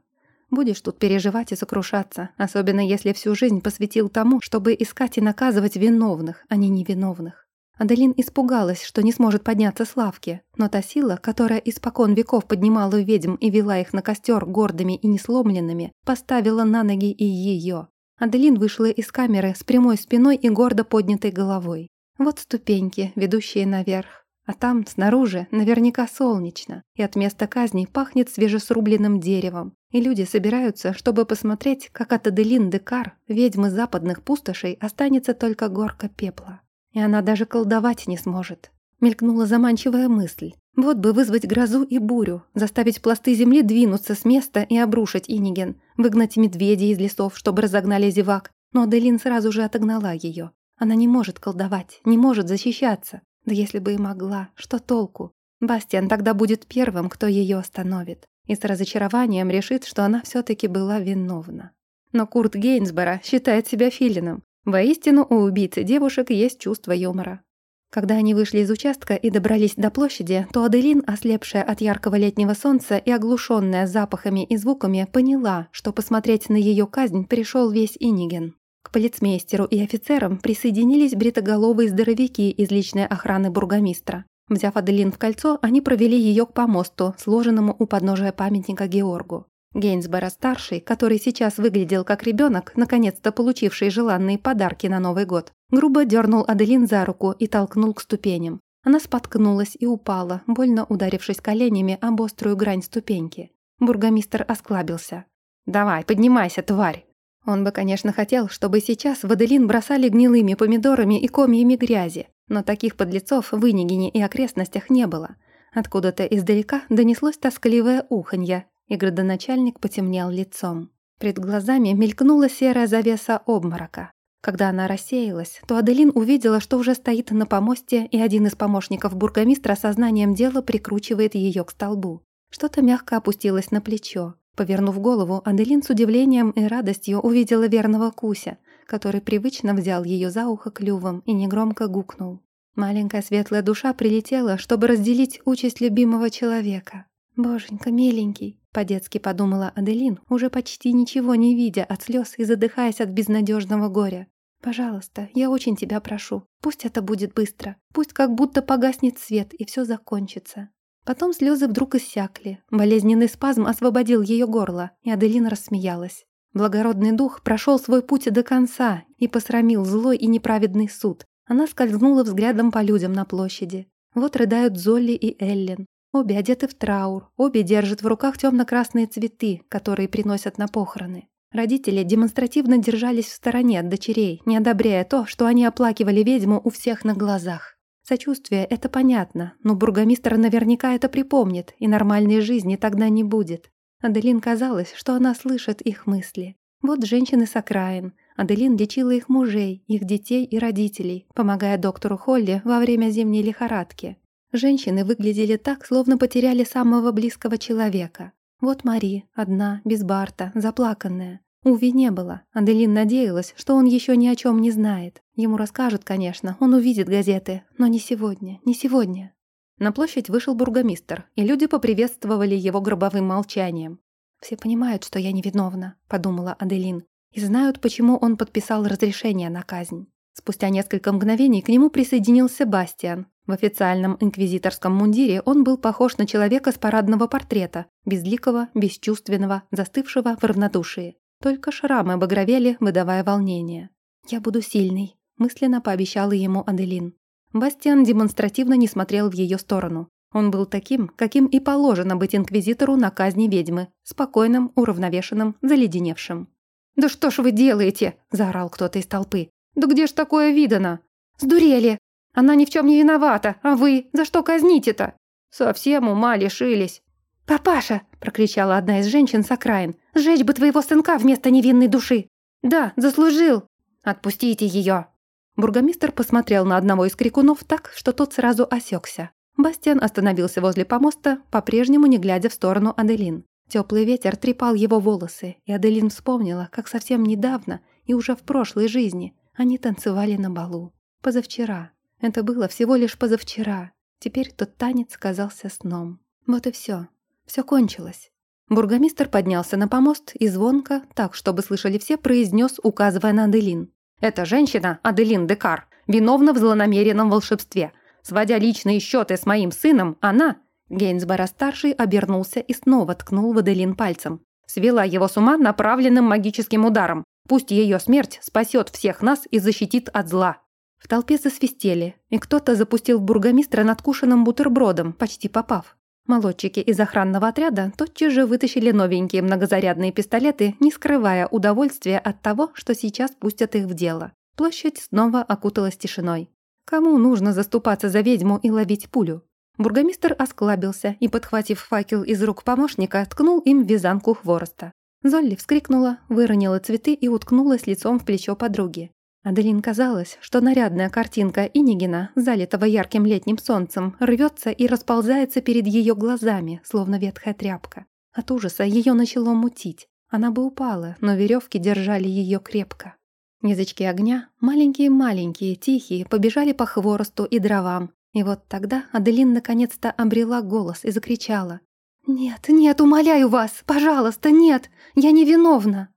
Будешь тут переживать и сокрушаться, особенно если всю жизнь посвятил тому, чтобы искать и наказывать виновных, а не невиновных. Аделин испугалась, что не сможет подняться с лавки, но та сила, которая испокон веков поднимала ведьм и вела их на костер гордыми и несломленными, поставила на ноги и ее. Аделин вышла из камеры с прямой спиной и гордо поднятой головой. Вот ступеньки, ведущие наверх. А там, снаружи, наверняка солнечно, и от места казни пахнет свежесрубленным деревом. И люди собираются, чтобы посмотреть, как от Аделин Декар, ведьмы западных пустошей, останется только горка пепла. И она даже колдовать не сможет. Мелькнула заманчивая мысль. Вот бы вызвать грозу и бурю, заставить пласты земли двинуться с места и обрушить Иниген, выгнать медведей из лесов, чтобы разогнали зевак. Но Аделин сразу же отогнала ее. Она не может колдовать, не может защищаться. Да если бы и могла, что толку? Бастиан тогда будет первым, кто ее остановит. И с разочарованием решит, что она все таки была виновна. Но Курт Гейнсбора считает себя филином. Воистину, у убийцы девушек есть чувство юмора. Когда они вышли из участка и добрались до площади, то Аделин, ослепшая от яркого летнего солнца и оглушенная запахами и звуками, поняла, что посмотреть на ее казнь пришел весь Иниген. К полицмейстеру и офицерам присоединились бритоголовые здоровяки из личной охраны бургомистра. Взяв Аделин в кольцо, они провели ее к помосту, сложенному у подножия памятника Георгу. Гейнсборо-старший, который сейчас выглядел как ребенок, наконец-то получивший желанные подарки на Новый год, грубо дернул Аделин за руку и толкнул к ступеням. Она споткнулась и упала, больно ударившись коленями об острую грань ступеньки. Бургомистр осклабился. «Давай, поднимайся, тварь!» Он бы, конечно, хотел, чтобы сейчас в бросали гнилыми помидорами и комьями грязи, но таких подлецов в Инигине и окрестностях не было. Откуда-то издалека донеслось тоскливое уханье, и градоначальник потемнел лицом. Пред глазами мелькнула серая завеса обморока. Когда она рассеялась, то Аделин увидела, что уже стоит на помосте, и один из помощников бургомистра сознанием дела прикручивает ее к столбу. Что-то мягко опустилось на плечо. Повернув голову, Аделин с удивлением и радостью увидела верного Куся, который привычно взял ее за ухо клювом и негромко гукнул. Маленькая светлая душа прилетела, чтобы разделить участь любимого человека. «Боженька, миленький», — по-детски подумала Аделин, уже почти ничего не видя от слез и задыхаясь от безнадежного горя. «Пожалуйста, я очень тебя прошу. Пусть это будет быстро. Пусть как будто погаснет свет, и все закончится». Потом слезы вдруг иссякли. Болезненный спазм освободил ее горло, и Аделин рассмеялась. Благородный дух прошел свой путь до конца и посрамил злой и неправедный суд. Она скользнула взглядом по людям на площади. Вот рыдают Золли и Эллен. Обе одеты в траур, обе держат в руках темно-красные цветы, которые приносят на похороны. Родители демонстративно держались в стороне от дочерей, не одобряя то, что они оплакивали ведьму у всех на глазах. Сочувствие — это понятно, но бургомистр наверняка это припомнит, и нормальной жизни тогда не будет. Аделин казалось, что она слышит их мысли. Вот женщины с окраин. Аделин лечила их мужей, их детей и родителей, помогая доктору Холли во время зимней лихорадки. Женщины выглядели так, словно потеряли самого близкого человека. Вот Мари, одна, без Барта, заплаканная. Уви не было. Аделин надеялась, что он еще ни о чем не знает. Ему расскажут, конечно, он увидит газеты, но не сегодня, не сегодня. На площадь вышел бургомистр, и люди поприветствовали его гробовым молчанием. «Все понимают, что я невиновна», — подумала Аделин, «и знают, почему он подписал разрешение на казнь». Спустя несколько мгновений к нему присоединился Бастиан, в официальном инквизиторском мундире он был похож на человека с парадного портрета, безликого, бесчувственного, застывшего в равнодушии. Только шрамы обогровели, выдавая волнение. «Я буду сильный», — мысленно пообещала ему Аделин. Бастиан демонстративно не смотрел в ее сторону. Он был таким, каким и положено быть инквизитору на казни ведьмы, спокойным, уравновешенным, заледеневшим. «Да что ж вы делаете?» – заорал кто-то из толпы. «Да где ж такое видано?» «Сдурели! Она ни в чем не виновата, а вы за что казните-то?» «Совсем ума лишились». «Папаша!» – прокричала одна из женщин с окраин. «Сжечь бы твоего сынка вместо невинной души!» «Да, заслужил!» «Отпустите ее!» Бургомистр посмотрел на одного из крикунов так, что тот сразу осекся. Бастиан остановился возле помоста, по-прежнему не глядя в сторону Аделин. Теплый ветер трепал его волосы, и Аделин вспомнила, как совсем недавно и уже в прошлой жизни они танцевали на балу. Позавчера. Это было всего лишь позавчера. Теперь тот танец казался сном. Вот и все. Все кончилось. Бургомистр поднялся на помост и звонко, так, чтобы слышали все, произнес, указывая на Аделин. «Эта женщина, Аделин Декар, виновна в злонамеренном волшебстве. Сводя личные счеты с моим сыном, она...» Гейнсбора-старший обернулся и снова ткнул в Аделин пальцем. Свела его с ума направленным магическим ударом. Пусть ее смерть спасет всех нас и защитит от зла. В толпе засвистели, и кто-то запустил в бургомистра надкушенным бутербродом, почти попав. Молодчики из охранного отряда тотчас же вытащили новенькие многозарядные пистолеты, не скрывая удовольствия от того, что сейчас пустят их в дело. Площадь снова окуталась тишиной. Кому нужно заступаться за ведьму и ловить пулю? Бургомистр осклабился и, подхватив факел из рук помощника, ткнул им в вязанку хвороста. Золли вскрикнула, выронила цветы и уткнулась лицом в плечо подруги. Аделин казалось, что нарядная картинка Инигина, залитого ярким летним солнцем, рвется и расползается перед ее глазами, словно ветхая тряпка. От ужаса ее начало мутить. Она бы упала, но веревки держали ее крепко. Язычки огня, маленькие-маленькие, тихие, побежали по хворосту и дровам. И вот тогда Аделин наконец-то обрела голос и закричала. «Нет, нет, умоляю вас, пожалуйста, нет, я не виновна!»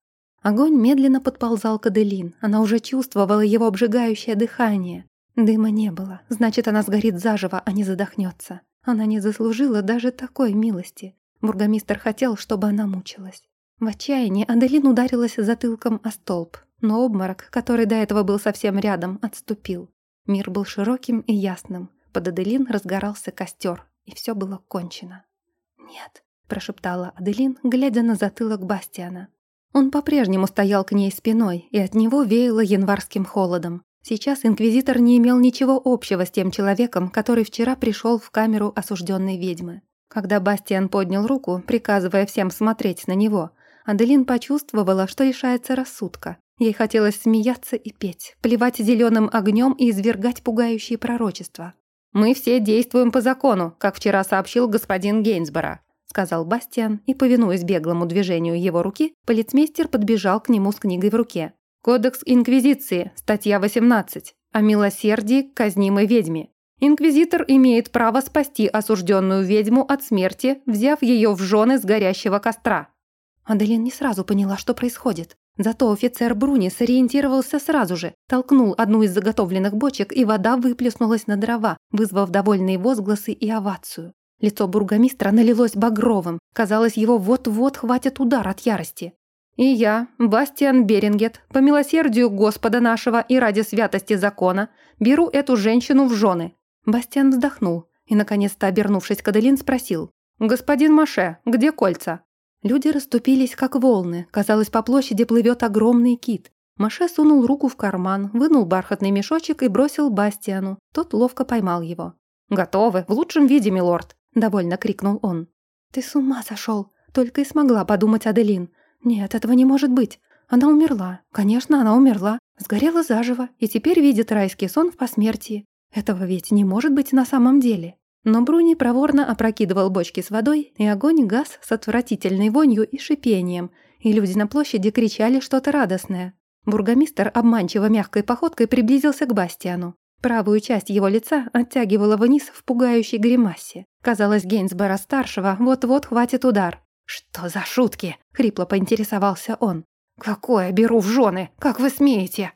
Огонь медленно подползал к Аделин. Она уже чувствовала его обжигающее дыхание. Дыма не было, значит, она сгорит заживо, а не задохнется. Она не заслужила даже такой милости. Бургомистр хотел, чтобы она мучилась. В отчаянии Аделин ударилась затылком о столб, но обморок, который до этого был совсем рядом, отступил. Мир был широким и ясным. Под Аделин разгорался костер, и все было кончено. «Нет», — прошептала Аделин, глядя на затылок Бастиана. Он по-прежнему стоял к ней спиной, и от него веяло январским холодом. Сейчас инквизитор не имел ничего общего с тем человеком, который вчера пришел в камеру осужденной ведьмы. Когда Бастиан поднял руку, приказывая всем смотреть на него, Аделин почувствовала, что лишается рассудка. Ей хотелось смеяться и петь, плевать зеленым огнем и извергать пугающие пророчества. «Мы все действуем по закону», как вчера сообщил господин Гейнсборо сказал Бастиан, и, повинуясь беглому движению его руки, полицмейстер подбежал к нему с книгой в руке. «Кодекс Инквизиции, статья 18, о милосердии к казнимой ведьме. Инквизитор имеет право спасти осужденную ведьму от смерти, взяв ее в жены с горящего костра». Аделин не сразу поняла, что происходит. Зато офицер Бруни сориентировался сразу же, толкнул одну из заготовленных бочек, и вода выплеснулась на дрова, вызвав довольные возгласы и овацию. Лицо бургомистра налилось багровым. Казалось, его вот-вот хватит удар от ярости. «И я, Бастиан Берингет, по милосердию Господа нашего и ради святости закона, беру эту женщину в жены». Бастиан вздохнул и, наконец-то обернувшись к спросил. «Господин Маше, где кольца?» Люди расступились, как волны. Казалось, по площади плывет огромный кит. Маше сунул руку в карман, вынул бархатный мешочек и бросил Бастиану. Тот ловко поймал его. «Готовы, в лучшем виде, милорд. — довольно крикнул он. «Ты с ума сошел!» — только и смогла подумать Аделин. «Нет, этого не может быть. Она умерла. Конечно, она умерла. Сгорела заживо и теперь видит райский сон в посмертии. Этого ведь не может быть на самом деле». Но Бруни проворно опрокидывал бочки с водой, и огонь газ с отвратительной вонью и шипением, и люди на площади кричали что-то радостное. Бургомистр обманчиво мягкой походкой приблизился к Бастиану. Правую часть его лица оттягивала вниз в пугающей гримасе. Казалось, Гейнсбора-старшего вот-вот хватит удар. «Что за шутки?» — хрипло поинтересовался он. «Какое беру в жены? Как вы смеете?»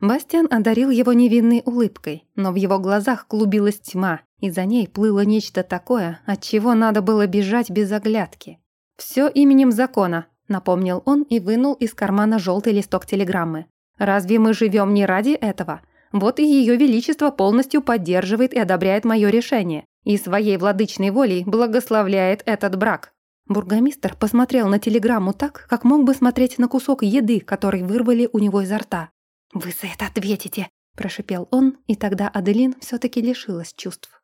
Бастиан одарил его невинной улыбкой, но в его глазах клубилась тьма, и за ней плыло нечто такое, от чего надо было бежать без оглядки. «Все именем закона», — напомнил он и вынул из кармана желтый листок телеграммы. «Разве мы живем не ради этого? Вот и Ее Величество полностью поддерживает и одобряет мое решение. и своей владычной волей благословляет этот брак». Бургомистр посмотрел на телеграмму так, как мог бы смотреть на кусок еды, который вырвали у него изо рта. «Вы за это ответите!» – прошипел он, и тогда Аделин все таки лишилась чувств.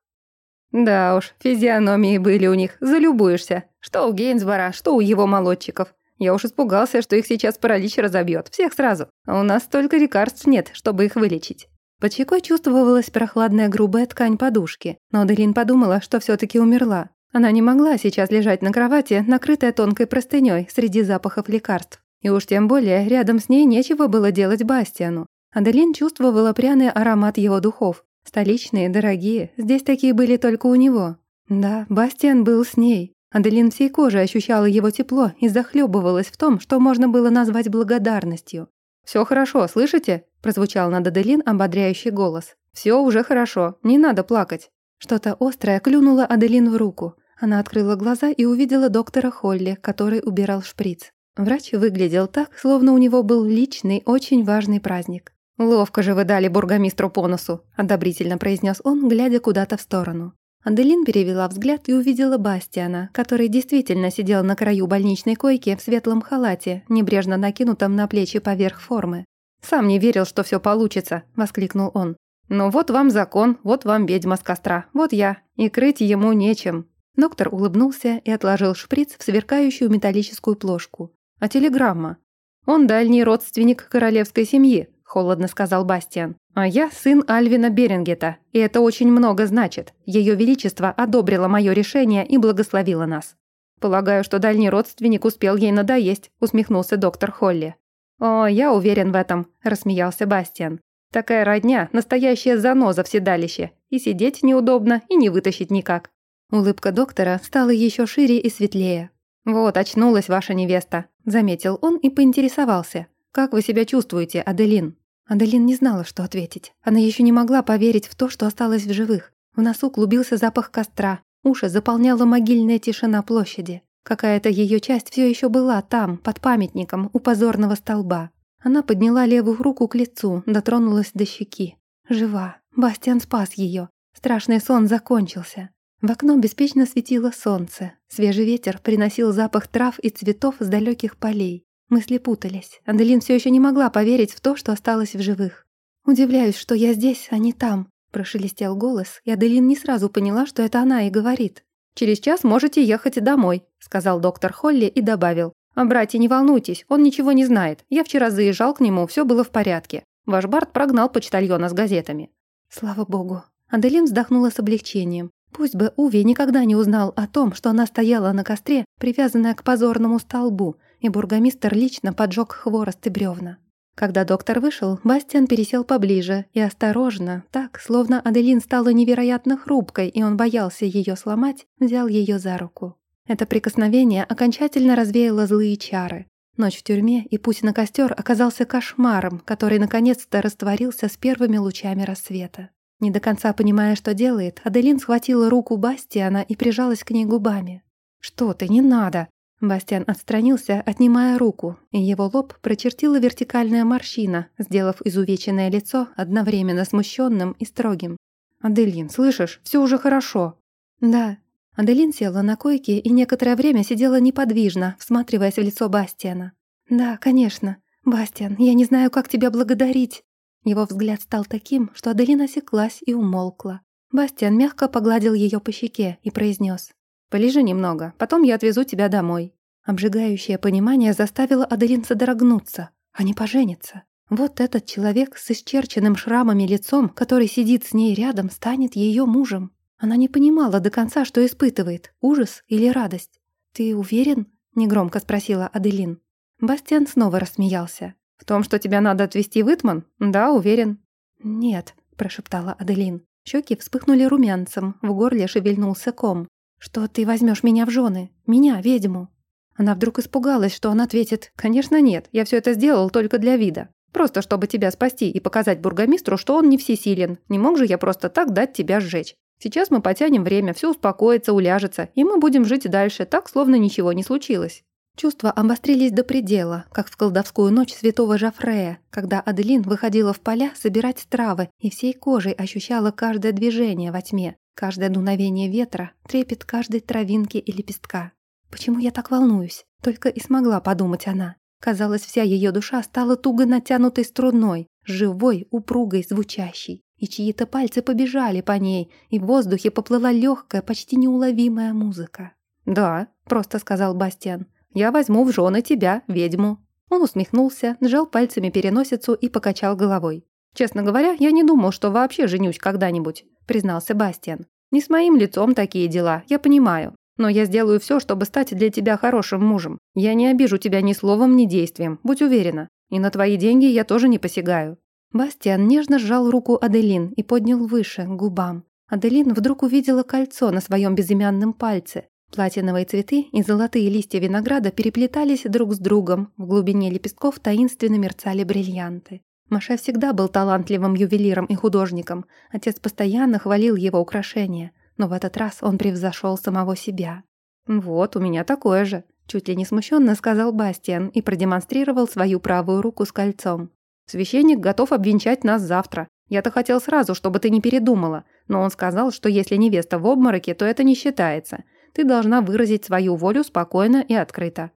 Да уж, физиономии были у них, залюбуешься. Что у Гейнсбора, что у его молодчиков. Я уж испугался, что их сейчас паралич разобьет, всех сразу. А у нас столько лекарств нет, чтобы их вылечить. Под щекой чувствовалась прохладная грубая ткань подушки, но Аделин подумала, что все таки умерла. Она не могла сейчас лежать на кровати, накрытая тонкой простыней среди запахов лекарств. И уж тем более рядом с ней нечего было делать Бастиану. Аделин чувствовала пряный аромат его духов. Столичные, дорогие, здесь такие были только у него. Да, Бастиан был с ней. Аделин всей кожей ощущала его тепло и захлебывалась в том, что можно было назвать благодарностью. Все хорошо, слышите?» – прозвучал над Аделин ободряющий голос. Все уже хорошо, не надо плакать». Что-то острое клюнуло Аделин в руку. Она открыла глаза и увидела доктора Холли, который убирал шприц. Врач выглядел так, словно у него был личный, очень важный праздник. «Ловко же вы дали бургомистру по носу», – одобрительно произнес он, глядя куда-то в сторону. Аделин перевела взгляд и увидела Бастиана, который действительно сидел на краю больничной койки в светлом халате, небрежно накинутом на плечи поверх формы. «Сам не верил, что все получится», – воскликнул он. «Ну вот вам закон, вот вам ведьма с костра, вот я, и крыть ему нечем». Доктор улыбнулся и отложил шприц в сверкающую металлическую плошку. «А телеграмма?» «Он дальний родственник королевской семьи», – холодно сказал Бастиан. «А я сын Альвина Берингета, и это очень много значит. Ее Величество одобрило мое решение и благословило нас». «Полагаю, что дальний родственник успел ей надоесть», – усмехнулся доктор Холли. «О, я уверен в этом», – рассмеялся Бастиан. «Такая родня – настоящая заноза в седалище. И сидеть неудобно, и не вытащить никак. Улыбка доктора стала еще шире и светлее. «Вот, очнулась ваша невеста», — заметил он и поинтересовался. «Как вы себя чувствуете, Аделин?» Аделин не знала, что ответить. Она еще не могла поверить в то, что осталась в живых. В носу клубился запах костра, уши заполняла могильная тишина площади. Какая-то ее часть все еще была там, под памятником, у позорного столба. Она подняла левую руку к лицу, дотронулась до щеки. Жива. Бастиан спас ее. Страшный сон закончился. В окно беспечно светило солнце. Свежий ветер приносил запах трав и цветов с далеких полей. Мысли путались. Аделин все еще не могла поверить в то, что осталась в живых. «Удивляюсь, что я здесь, а не там», – прошелестел голос, и Аделин не сразу поняла, что это она и говорит. «Через час можете ехать домой», – сказал доктор Холли и добавил. «А братья, не волнуйтесь, он ничего не знает. Я вчера заезжал к нему, все было в порядке. Ваш Барт прогнал почтальона с газетами». Слава богу. Аделин вздохнула с облегчением. Пусть бы Уви никогда не узнал о том, что она стояла на костре, привязанная к позорному столбу, и бургомистр лично поджег хворост и бревна. Когда доктор вышел, Бастиан пересел поближе и осторожно, так, словно Аделин стала невероятно хрупкой, и он боялся ее сломать, взял ее за руку. Это прикосновение окончательно развеяло злые чары. Ночь в тюрьме и путь на костер оказался кошмаром, который наконец-то растворился с первыми лучами рассвета. Не до конца понимая, что делает, Аделин схватила руку Бастиана и прижалась к ней губами. «Что ты, не надо!» Бастиан отстранился, отнимая руку, и его лоб прочертила вертикальная морщина, сделав изувеченное лицо одновременно смущенным и строгим. «Аделин, слышишь, все уже хорошо». «Да». Аделин села на койке и некоторое время сидела неподвижно, всматриваясь в лицо Бастиана. «Да, конечно. Бастиан, я не знаю, как тебя благодарить». Его взгляд стал таким, что Аделина осеклась и умолкла. Бастиан мягко погладил ее по щеке и произнес: «Полежи немного, потом я отвезу тебя домой». Обжигающее понимание заставило Аделин содрогнуться. Они поженятся. Вот этот человек с исчерченным шрамами лицом, который сидит с ней рядом, станет ее мужем. Она не понимала до конца, что испытывает, ужас или радость. «Ты уверен?» — негромко спросила Аделин. Бастиан снова рассмеялся. «В том, что тебя надо отвезти в Итман? Да, уверен». «Нет», — прошептала Аделин. Щеки вспыхнули румянцем, в горле шевельнулся ком. «Что ты возьмешь меня в жены? Меня, ведьму?» Она вдруг испугалась, что он ответит «Конечно нет, я все это сделал только для вида. Просто чтобы тебя спасти и показать бургомистру, что он не всесилен. Не мог же я просто так дать тебя сжечь. Сейчас мы потянем время, все успокоится, уляжется, и мы будем жить дальше, так, словно ничего не случилось». Чувства обострились до предела, как в колдовскую ночь святого Жафрея, когда Аделин выходила в поля собирать травы и всей кожей ощущала каждое движение во тьме. Каждое дуновение ветра, трепет каждой травинки и лепестка. Почему я так волнуюсь? Только и смогла подумать она. Казалось, вся ее душа стала туго натянутой струной, живой, упругой, звучащей. И чьи-то пальцы побежали по ней, и в воздухе поплыла легкая, почти неуловимая музыка. «Да», — просто сказал Бастиан, — «я возьму в жены тебя, ведьму». Он усмехнулся, сжал пальцами переносицу и покачал головой. «Честно говоря, я не думал, что вообще женюсь когда-нибудь», — признался Бастиан. «Не с моим лицом такие дела, я понимаю. Но я сделаю все, чтобы стать для тебя хорошим мужем. Я не обижу тебя ни словом, ни действием, будь уверена. И на твои деньги я тоже не посягаю». Бастиан нежно сжал руку Аделин и поднял выше, к губам. Аделин вдруг увидела кольцо на своем безымянном пальце. Платиновые цветы и золотые листья винограда переплетались друг с другом. В глубине лепестков таинственно мерцали бриллианты. Маша всегда был талантливым ювелиром и художником. Отец постоянно хвалил его украшения – но в этот раз он превзошел самого себя. «Вот, у меня такое же», — чуть ли не смущенно сказал Бастиан и продемонстрировал свою правую руку с кольцом. «Священник готов обвенчать нас завтра. Я-то хотел сразу, чтобы ты не передумала, но он сказал, что если невеста в обмороке, то это не считается. Ты должна выразить свою волю спокойно и открыто».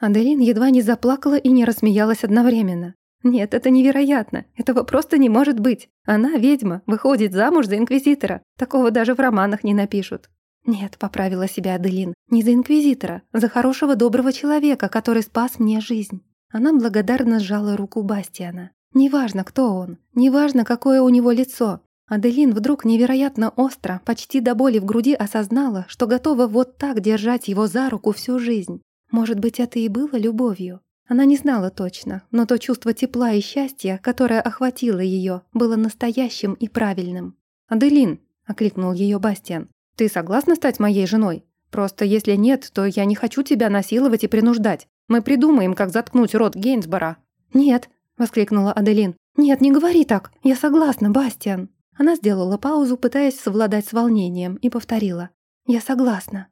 Аделин едва не заплакала и не рассмеялась одновременно. Нет, это невероятно. Этого просто не может быть. Она, ведьма, выходит замуж за инквизитора. Такого даже в романах не напишут. Нет, поправила себя Аделин. Не за инквизитора, за хорошего доброго человека, который спас мне жизнь. Она благодарно сжала руку Бастиана. Неважно, кто он, неважно, какое у него лицо. Аделин вдруг невероятно остро, почти до боли в груди осознала, что готова вот так держать его за руку всю жизнь. Может быть, это и было любовью. Она не знала точно, но то чувство тепла и счастья, которое охватило ее, было настоящим и правильным. «Аделин», — окликнул ее Бастиан, — «ты согласна стать моей женой? Просто если нет, то я не хочу тебя насиловать и принуждать. Мы придумаем, как заткнуть рот Гейнсбора». «Нет», — воскликнула Аделин. «Нет, не говори так. Я согласна, Бастиан». Она сделала паузу, пытаясь совладать с волнением, и повторила. «Я согласна».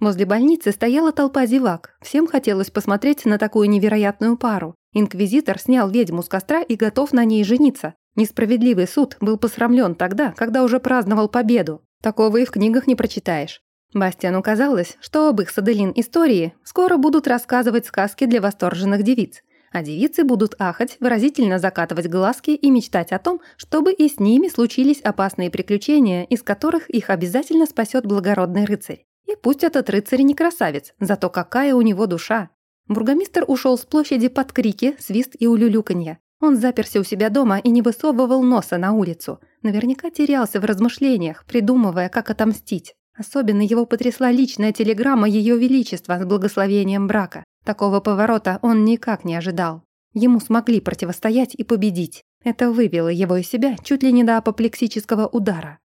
Возле больницы стояла толпа зевак. Всем хотелось посмотреть на такую невероятную пару. Инквизитор снял ведьму с костра и готов на ней жениться. Несправедливый суд был посрамлен тогда, когда уже праздновал победу. Такого и в книгах не прочитаешь. Бастиану казалось, что об их с Аделин истории скоро будут рассказывать сказки для восторженных девиц. А девицы будут ахать, выразительно закатывать глазки и мечтать о том, чтобы и с ними случились опасные приключения, из которых их обязательно спасет благородный рыцарь. И пусть этот рыцарь не красавец, зато какая у него душа. Бургомистр ушел с площади под крики, свист и улюлюканье. Он заперся у себя дома и не высовывал носа на улицу. Наверняка терялся в размышлениях, придумывая, как отомстить. Особенно его потрясла личная телеграмма Ее Величества с благословением брака. Такого поворота он никак не ожидал. Ему смогли противостоять и победить. Это вывело его из себя чуть ли не до апоплексического удара.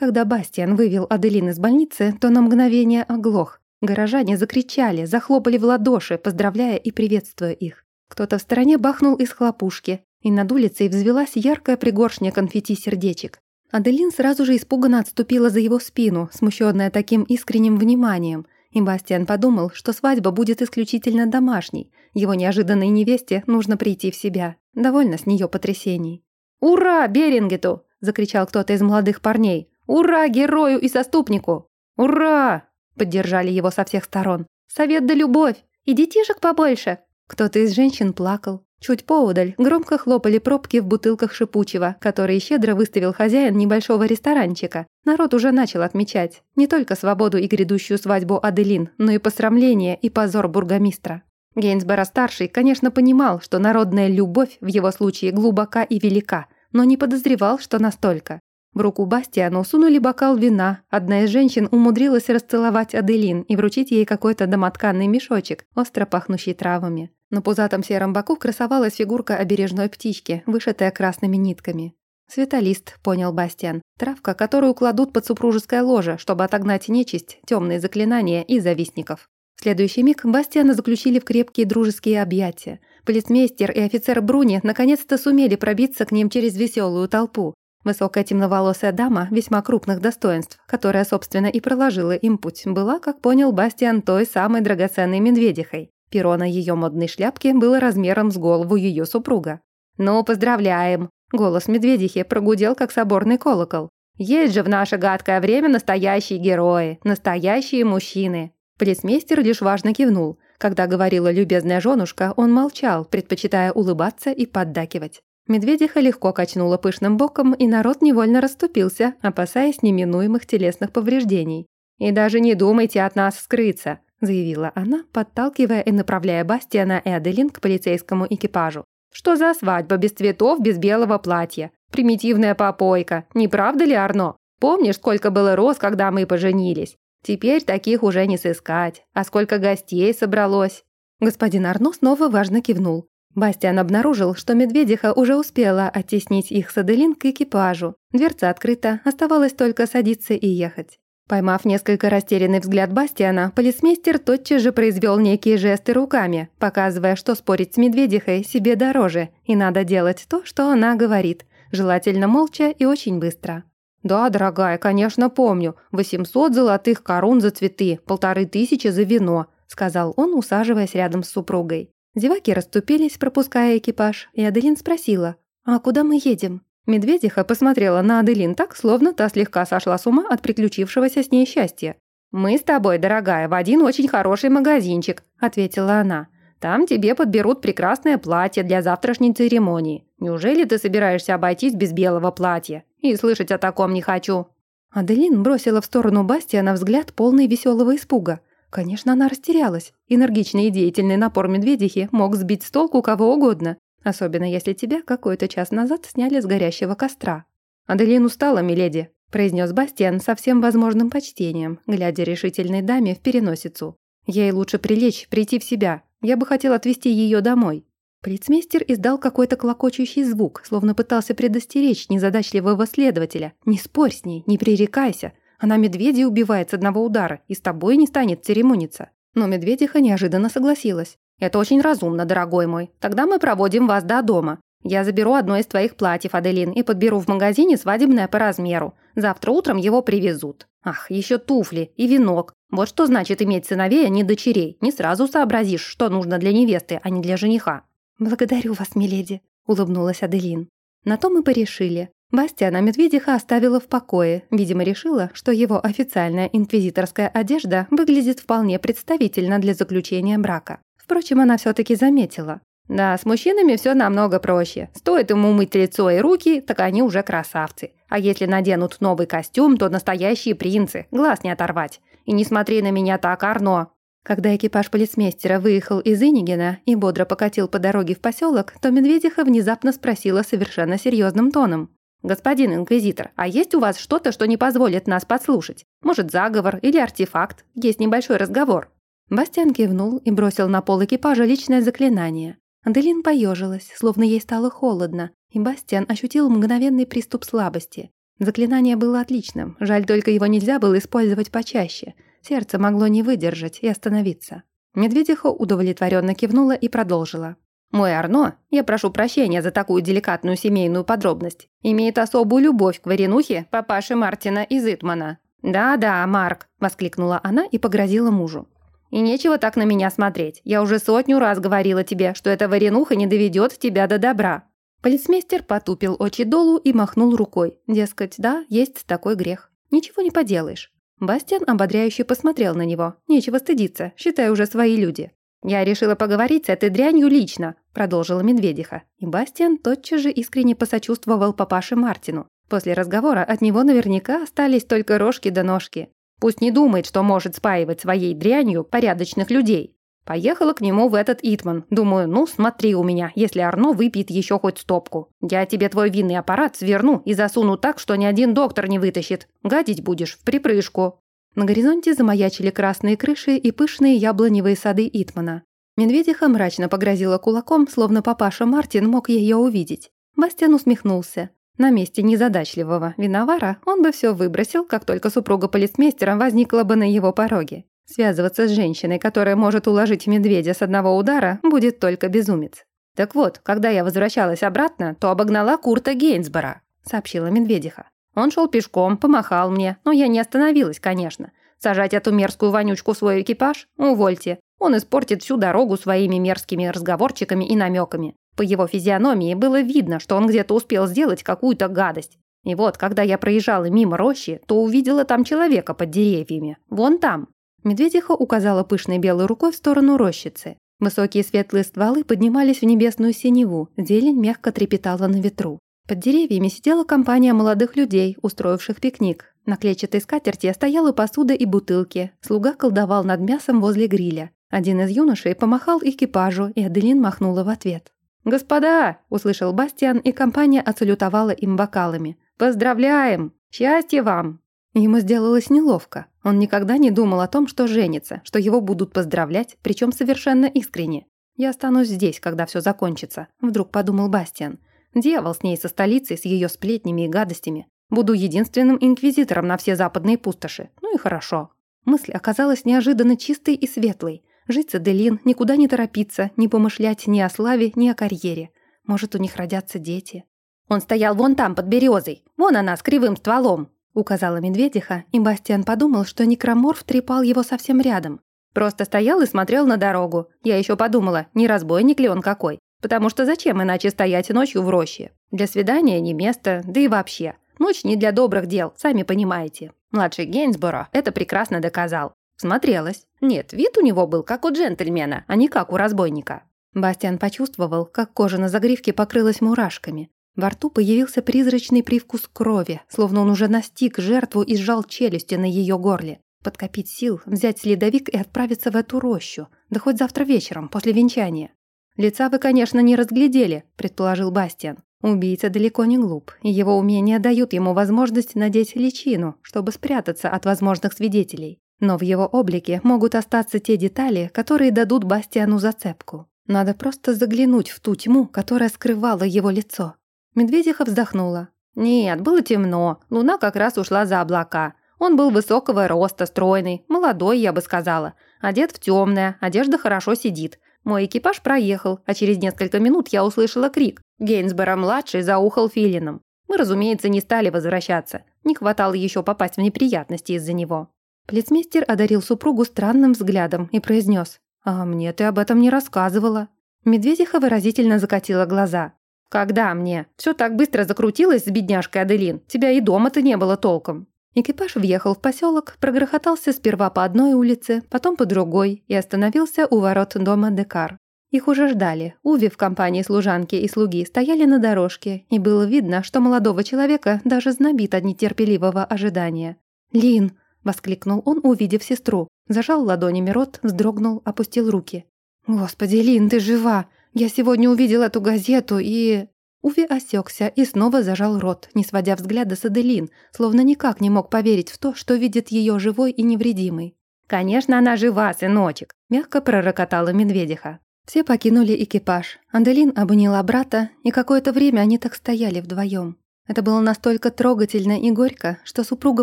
Когда Бастиан вывел Аделин из больницы, то на мгновение оглох. Горожане закричали, захлопали в ладоши, поздравляя и приветствуя их. Кто-то в стороне бахнул из хлопушки, и над улицей взвелась яркая пригоршня конфетти-сердечек. Аделин сразу же испуганно отступила за его спину, смущенная таким искренним вниманием, и Бастиан подумал, что свадьба будет исключительно домашней. Его неожиданной невесте нужно прийти в себя. Довольно с нее потрясений. «Ура, Берингету!» – закричал кто-то из молодых парней. «Ура герою и заступнику! Ура!» Поддержали его со всех сторон. «Совет да любовь! И детишек побольше!» Кто-то из женщин плакал. Чуть поодаль громко хлопали пробки в бутылках шипучего, которые щедро выставил хозяин небольшого ресторанчика. Народ уже начал отмечать не только свободу и грядущую свадьбу Аделин, но и посрамление и позор бургомистра. Гейнсборо-старший, конечно, понимал, что народная любовь в его случае глубока и велика, но не подозревал, что настолько. В руку Бастиану сунули бокал вина. Одна из женщин умудрилась расцеловать Аделин и вручить ей какой-то домотканный мешочек, остро пахнущий травами. На пузатом сером боку красовалась фигурка обережной птички, вышитая красными нитками. «Светолист», — понял Бастиан. «Травка, которую кладут под супружеское ложе, чтобы отогнать нечисть, темные заклинания и завистников». В следующий миг Бастиана заключили в крепкие дружеские объятия. Полицмейстер и офицер Бруни наконец-то сумели пробиться к ним через веселую толпу. Высокая темноволосая дама весьма крупных достоинств, которая, собственно, и проложила им путь, была, как понял Бастиан, той самой драгоценной медведихой. Перо на ее модной шляпке было размером с голову ее супруга. «Ну, поздравляем!» Голос медведихи прогудел, как соборный колокол. Есть же в наше гадкое время настоящие герои, настоящие мужчины». Полицмейстер лишь важно кивнул. Когда говорила любезная женушка, он молчал, предпочитая улыбаться и поддакивать. Медведиха легко качнула пышным боком, и народ невольно расступился, опасаясь неминуемых телесных повреждений. «И даже не думайте от нас скрыться», заявила она, подталкивая и направляя Бастиана и Аделин к полицейскому экипажу. «Что за свадьба без цветов, без белого платья? Примитивная попойка, не правда ли, Арно? Помнишь, сколько было роз, когда мы поженились? Теперь таких уже не сыскать. А сколько гостей собралось?» Господин Арно снова важно кивнул. Бастиан обнаружил, что медведиха уже успела оттеснить их с Аделин к экипажу. Дверца открыта, оставалось только садиться и ехать. Поймав несколько растерянный взгляд Бастиана, полисмейстер тотчас же произвел некие жесты руками, показывая, что спорить с медведихой себе дороже, и надо делать то, что она говорит, желательно молча и очень быстро. «Да, дорогая, конечно, помню. 800 золотых корун за цветы, полторы тысячи за вино», сказал он, усаживаясь рядом с супругой. Зеваки расступились, пропуская экипаж, и Аделин спросила, «А куда мы едем?» Медведиха посмотрела на Аделин так, словно та слегка сошла с ума от приключившегося с ней счастья. «Мы с тобой, дорогая, в один очень хороший магазинчик», – ответила она. «Там тебе подберут прекрасное платье для завтрашней церемонии. Неужели ты собираешься обойтись без белого платья? И слышать о таком не хочу». Аделин бросила в сторону Бастиана взгляд полный веселого испуга. Конечно, она растерялась. Энергичный и деятельный напор медведихи мог сбить с толку кого угодно. Особенно если тебя какой-то час назад сняли с горящего костра. «Аделин устала, миледи», – произнес Бастиан со всем возможным почтением, глядя решительной даме в переносицу. «Ей лучше прилечь, прийти в себя. Я бы хотел отвезти ее домой». Полицмейстер издал какой-то клокочущий звук, словно пытался предостеречь незадачливого следователя. «Не спорь с ней, не пререкайся. Она медведя убивает с одного удара и с тобой не станет церемониться». Но медведиха неожиданно согласилась. «Это очень разумно, дорогой мой. Тогда мы проводим вас до дома. Я заберу одно из твоих платьев, Аделин, и подберу в магазине свадебное по размеру. Завтра утром его привезут. Ах, еще туфли и венок. Вот что значит иметь сыновей, а не дочерей. Не сразу сообразишь, что нужно для невесты, а не для жениха». «Благодарю вас, миледи», — улыбнулась Аделин. На то мы порешили. Бастиана Медведиха оставила в покое, видимо, решила, что его официальная инквизиторская одежда выглядит вполне представительно для заключения брака. Впрочем, она все-таки заметила. Да, с мужчинами все намного проще. Стоит ему мыть лицо и руки, так они уже красавцы. А если наденут новый костюм, то настоящие принцы, глаз не оторвать. И не смотри на меня так, Арно. Когда экипаж полицмейстера выехал из Инигена и бодро покатил по дороге в поселок, то Медведиха внезапно спросила совершенно серьезным тоном. «Господин инквизитор, а есть у вас что-то, что не позволит нас подслушать? Может, заговор или артефакт? Есть небольшой разговор». Бастиан кивнул и бросил на пол экипажа личное заклинание. Аделин поежилась, словно ей стало холодно, и Бастиан ощутил мгновенный приступ слабости. Заклинание было отличным, жаль только его нельзя было использовать почаще. Сердце могло не выдержать и остановиться. Медведиха удовлетворенно кивнула и продолжила. «Мой Арно, я прошу прощения за такую деликатную семейную подробность, имеет особую любовь к варенухе папаши Мартина из Итмана». «Да-да, Марк», – воскликнула она и погрозила мужу. И нечего так на меня смотреть. Я уже сотню раз говорила тебе, что эта варенуха не доведет тебя до добра». Полицмейстер потупил очи долу и махнул рукой. Дескать, да, есть такой грех. Ничего не поделаешь. Бастиан ободряюще посмотрел на него. Нечего стыдиться, считай уже свои люди. «Я решила поговорить с этой дрянью лично», – продолжила Медведиха. И Бастиан тотчас же искренне посочувствовал папаше Мартину. После разговора от него наверняка остались только рожки да ножки. Пусть не думает, что может спаивать своей дрянью порядочных людей. Поехала к нему в этот Итман. Думаю, ну смотри у меня, если Арно выпьет еще хоть стопку. Я тебе твой винный аппарат сверну и засуну так, что ни один доктор не вытащит. Гадить будешь в припрыжку». На горизонте замаячили красные крыши и пышные яблоневые сады Итмана. Медведиха мрачно погрозила кулаком, словно папаша Мартин мог ее увидеть. Бастиан усмехнулся. На месте незадачливого виновара он бы все выбросил, как только супруга полицмейстера возникла бы на его пороге. Связываться с женщиной, которая может уложить медведя с одного удара, будет только безумец. «Так вот, когда я возвращалась обратно, то обогнала Курта Гейнсбора», — сообщила Медведиха. «Он шел пешком, помахал мне, но я не остановилась, конечно. Сажать эту мерзкую вонючку в свой экипаж? Увольте. Он испортит всю дорогу своими мерзкими разговорчиками и намеками. По его физиономии было видно, что он где-то успел сделать какую-то гадость. И вот, когда я проезжала мимо рощи, то увидела там человека под деревьями. Вон там». Медведиха указала пышной белой рукой в сторону рощицы. Высокие светлые стволы поднимались в небесную синеву, зелень мягко трепетала на ветру. Под деревьями сидела компания молодых людей, устроивших пикник. На клетчатой скатерти стояла посуда и бутылки. Слуга колдовал над мясом возле гриля. Один из юношей помахал экипажу, и Аделин махнула в ответ. «Господа!» – услышал Бастиан, и компания отсалютовала им бокалами. «Поздравляем! Счастья вам!» Ему сделалось неловко. Он никогда не думал о том, что женится, что его будут поздравлять, причем совершенно искренне. «Я останусь здесь, когда все закончится», – вдруг подумал Бастиан. «Дьявол с ней со столицей, с ее сплетнями и гадостями. Буду единственным инквизитором на все западные пустоши. Ну и хорошо». Мысль оказалась неожиданно чистой и светлой. Жить с Аделин, никуда не торопиться, не помышлять ни о славе, ни о карьере. Может, у них родятся дети. «Он стоял вон там, под березой. Вон она, с кривым стволом», указала медведиха, и Бастиан подумал, что некроморф трепал его совсем рядом. Просто стоял и смотрел на дорогу. Я еще подумала, не разбойник ли он какой. Потому что зачем иначе стоять ночью в роще? Для свидания не место, да и вообще. Ночь не для добрых дел, сами понимаете. Младший Гейнсборо это прекрасно доказал. Смотрелась. Нет, вид у него был как у джентльмена, а не как у разбойника. Бастиан почувствовал, как кожа на загривке покрылась мурашками. Во рту появился призрачный привкус крови, словно он уже настиг жертву и сжал челюсти на ее горле. Подкопить сил, взять следовик и отправиться в эту рощу, да хоть завтра вечером, после венчания. «Лица вы, конечно, не разглядели», – предположил Бастиан. Убийца далеко не глуп, и его умения дают ему возможность надеть личину, чтобы спрятаться от возможных свидетелей. Но в его облике могут остаться те детали, которые дадут Бастиану зацепку. Надо просто заглянуть в ту тьму, которая скрывала его лицо. Медведиха вздохнула. «Нет, было темно. Луна как раз ушла за облака. Он был высокого роста, стройный, молодой, я бы сказала. Одет в темное, одежда хорошо сидит. Мой экипаж проехал, а через несколько минут я услышала крик. Гейнсборо-младший заухал филином. Мы, разумеется, не стали возвращаться. Не хватало еще попасть в неприятности из-за него». Полицмейстер одарил супругу странным взглядом и произнес. «А мне ты об этом не рассказывала». Медведиха выразительно закатила глаза. «Когда мне? Все так быстро закрутилось с бедняжкой Аделин. Тебя и дома-то не было толком». Экипаж въехал в поселок, прогрохотался сперва по одной улице, потом по другой и остановился у ворот дома Декар. Их уже ждали. Уви в компании служанки и слуги стояли на дорожке, и было видно, что молодого человека даже знобит от нетерпеливого ожидания. «Лин!» – воскликнул он, увидев сестру. Зажал ладонями рот, вздрогнул, опустил руки. «Господи, Лин, ты жива! Я сегодня увидел эту газету и...» Уви осекся и снова зажал рот, не сводя взгляда с Аделин, словно никак не мог поверить в то, что видит ее живой и невредимой. «Конечно, она жива, сыночек!» – мягко пророкотала медведиха. Все покинули экипаж. Аделин обняла брата, и какое-то время они так стояли вдвоем. Это было настолько трогательно и горько, что супруга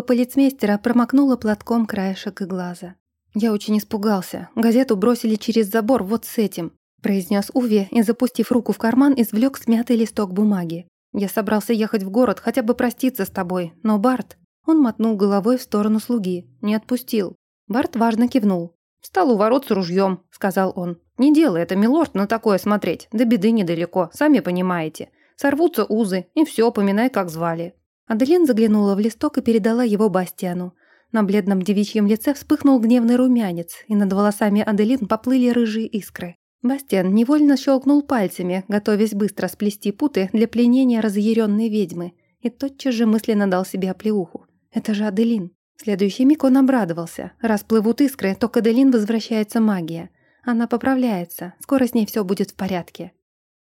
полицмейстера промокнула платком краешек глаза. «Я очень испугался. Газету бросили через забор вот с этим произнес Уви и, запустив руку в карман, извлек смятый листок бумаги. «Я собрался ехать в город, хотя бы проститься с тобой, но Барт...» Он мотнул головой в сторону слуги. Не отпустил. Барт важно кивнул. «Встал у ворот с ружьем», — сказал он. «Не делай это, милорд, на такое смотреть. До беды недалеко, сами понимаете. Сорвутся узы, и все, поминай, как звали». Аделин заглянула в листок и передала его Бастиану. На бледном девичьем лице вспыхнул гневный румянец, и над волосами Аделин поплыли рыжие искры. Бастиан невольно щелкнул пальцами, готовясь быстро сплести путы для пленения разъяренной ведьмы, и тотчас же мысленно дал себе оплеуху. «Это же Аделин». В следующий миг он обрадовался. Раз плывут искры, то к Аделин возвращается магия. Она поправляется, скоро с ней все будет в порядке.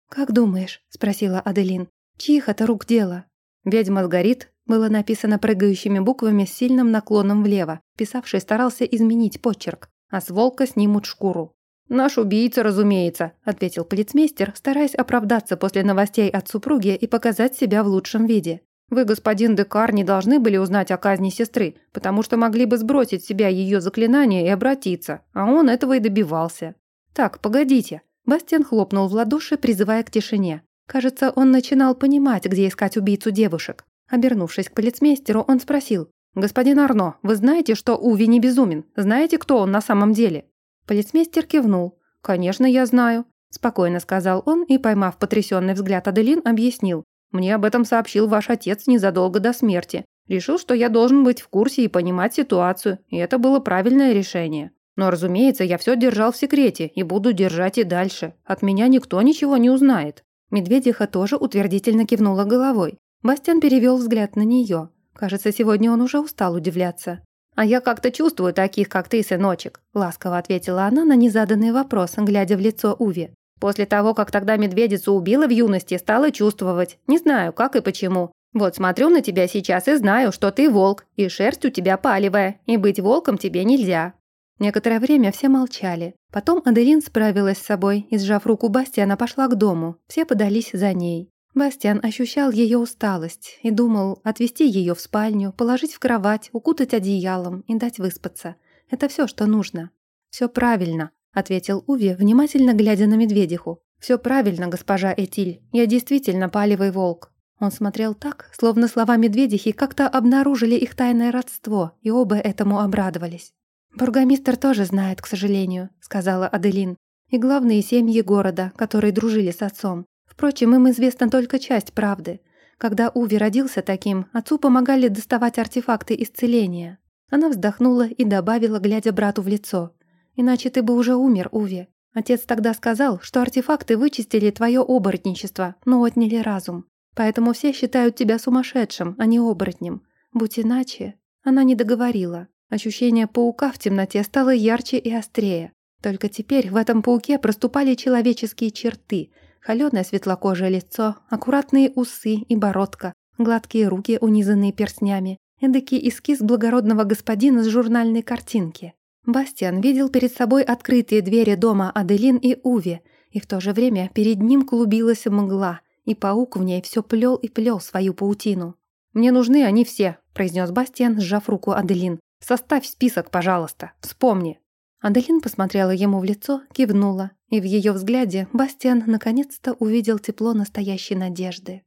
«Как думаешь?» – спросила Аделин. «Чьих это рук дело?» «Ведьма сгорит», было написано прыгающими буквами с сильным наклоном влево. Писавший старался изменить почерк, а с волка снимут шкуру. «Наш убийца, разумеется», – ответил полицмейстер, стараясь оправдаться после новостей от супруги и показать себя в лучшем виде. «Вы, господин Декар, не должны были узнать о казни сестры, потому что могли бы сбросить с себя ее заклинание и обратиться, а он этого и добивался». «Так, погодите». Бастиан хлопнул в ладоши, призывая к тишине. Кажется, он начинал понимать, где искать убийцу девушек. Обернувшись к полицмейстеру, он спросил. «Господин Арно, вы знаете, что Уви не безумен? Знаете, кто он на самом деле?» Полицмейстер кивнул. «Конечно, я знаю», – спокойно сказал он и, поймав потрясенный взгляд Аделин, объяснил. Мне об этом сообщил ваш отец незадолго до смерти. Решил, что я должен быть в курсе и понимать ситуацию, и это было правильное решение. Но, разумеется, я все держал в секрете и буду держать и дальше. От меня никто ничего не узнает». Медведиха тоже утвердительно кивнула головой. Бастиан перевел взгляд на нее. Кажется, сегодня он уже устал удивляться. «А я как-то чувствую таких, как ты, сыночек», – ласково ответила она на незаданный вопрос, глядя в лицо Уви. «После того, как тогда медведицу убила в юности, стала чувствовать. Не знаю, как и почему. Вот смотрю на тебя сейчас и знаю, что ты волк, и шерсть у тебя палевая, и быть волком тебе нельзя». Некоторое время все молчали. Потом Аделин справилась с собой и, сжав руку Бастиана, пошла к дому. Все подались за ней. Бастиан ощущал ее усталость и думал отвезти ее в спальню, положить в кровать, укутать одеялом и дать выспаться. Это все, что нужно. Все правильно, ответил Уви, внимательно глядя на медведиху. Все правильно, госпожа Этиль. Я действительно палевый волк. Он смотрел так, словно слова медведихи как-то обнаружили их тайное родство, и оба этому обрадовались. «Бургомистр тоже знает, к сожалению», — сказала Аделин. «И главные семьи города, которые дружили с отцом. Впрочем, им известна только часть правды. Когда Уви родился таким, отцу помогали доставать артефакты исцеления». Она вздохнула и добавила, глядя брату в лицо. «Иначе ты бы уже умер, Уви. Отец тогда сказал, что артефакты вычистили твое оборотничество, но отняли разум. Поэтому все считают тебя сумасшедшим, а не оборотнем. Будь иначе...» Она не договорила. Ощущение паука в темноте стало ярче и острее. Только теперь в этом пауке проступали человеческие черты. Холёное светлокожее лицо, аккуратные усы и бородка, гладкие руки, унизанные перстнями, эдакий эскиз благородного господина с журнальной картинки. Бастиан видел перед собой открытые двери дома Аделин и Уви, и в то же время перед ним клубилась мгла, и паук в ней все плел и плел свою паутину. «Мне нужны они все», – произнес Бастиан, сжав руку Аделин. «Составь список, пожалуйста. Вспомни». Аделин посмотрела ему в лицо, кивнула, и в ее взгляде Бастиан наконец-то увидел тепло настоящей надежды.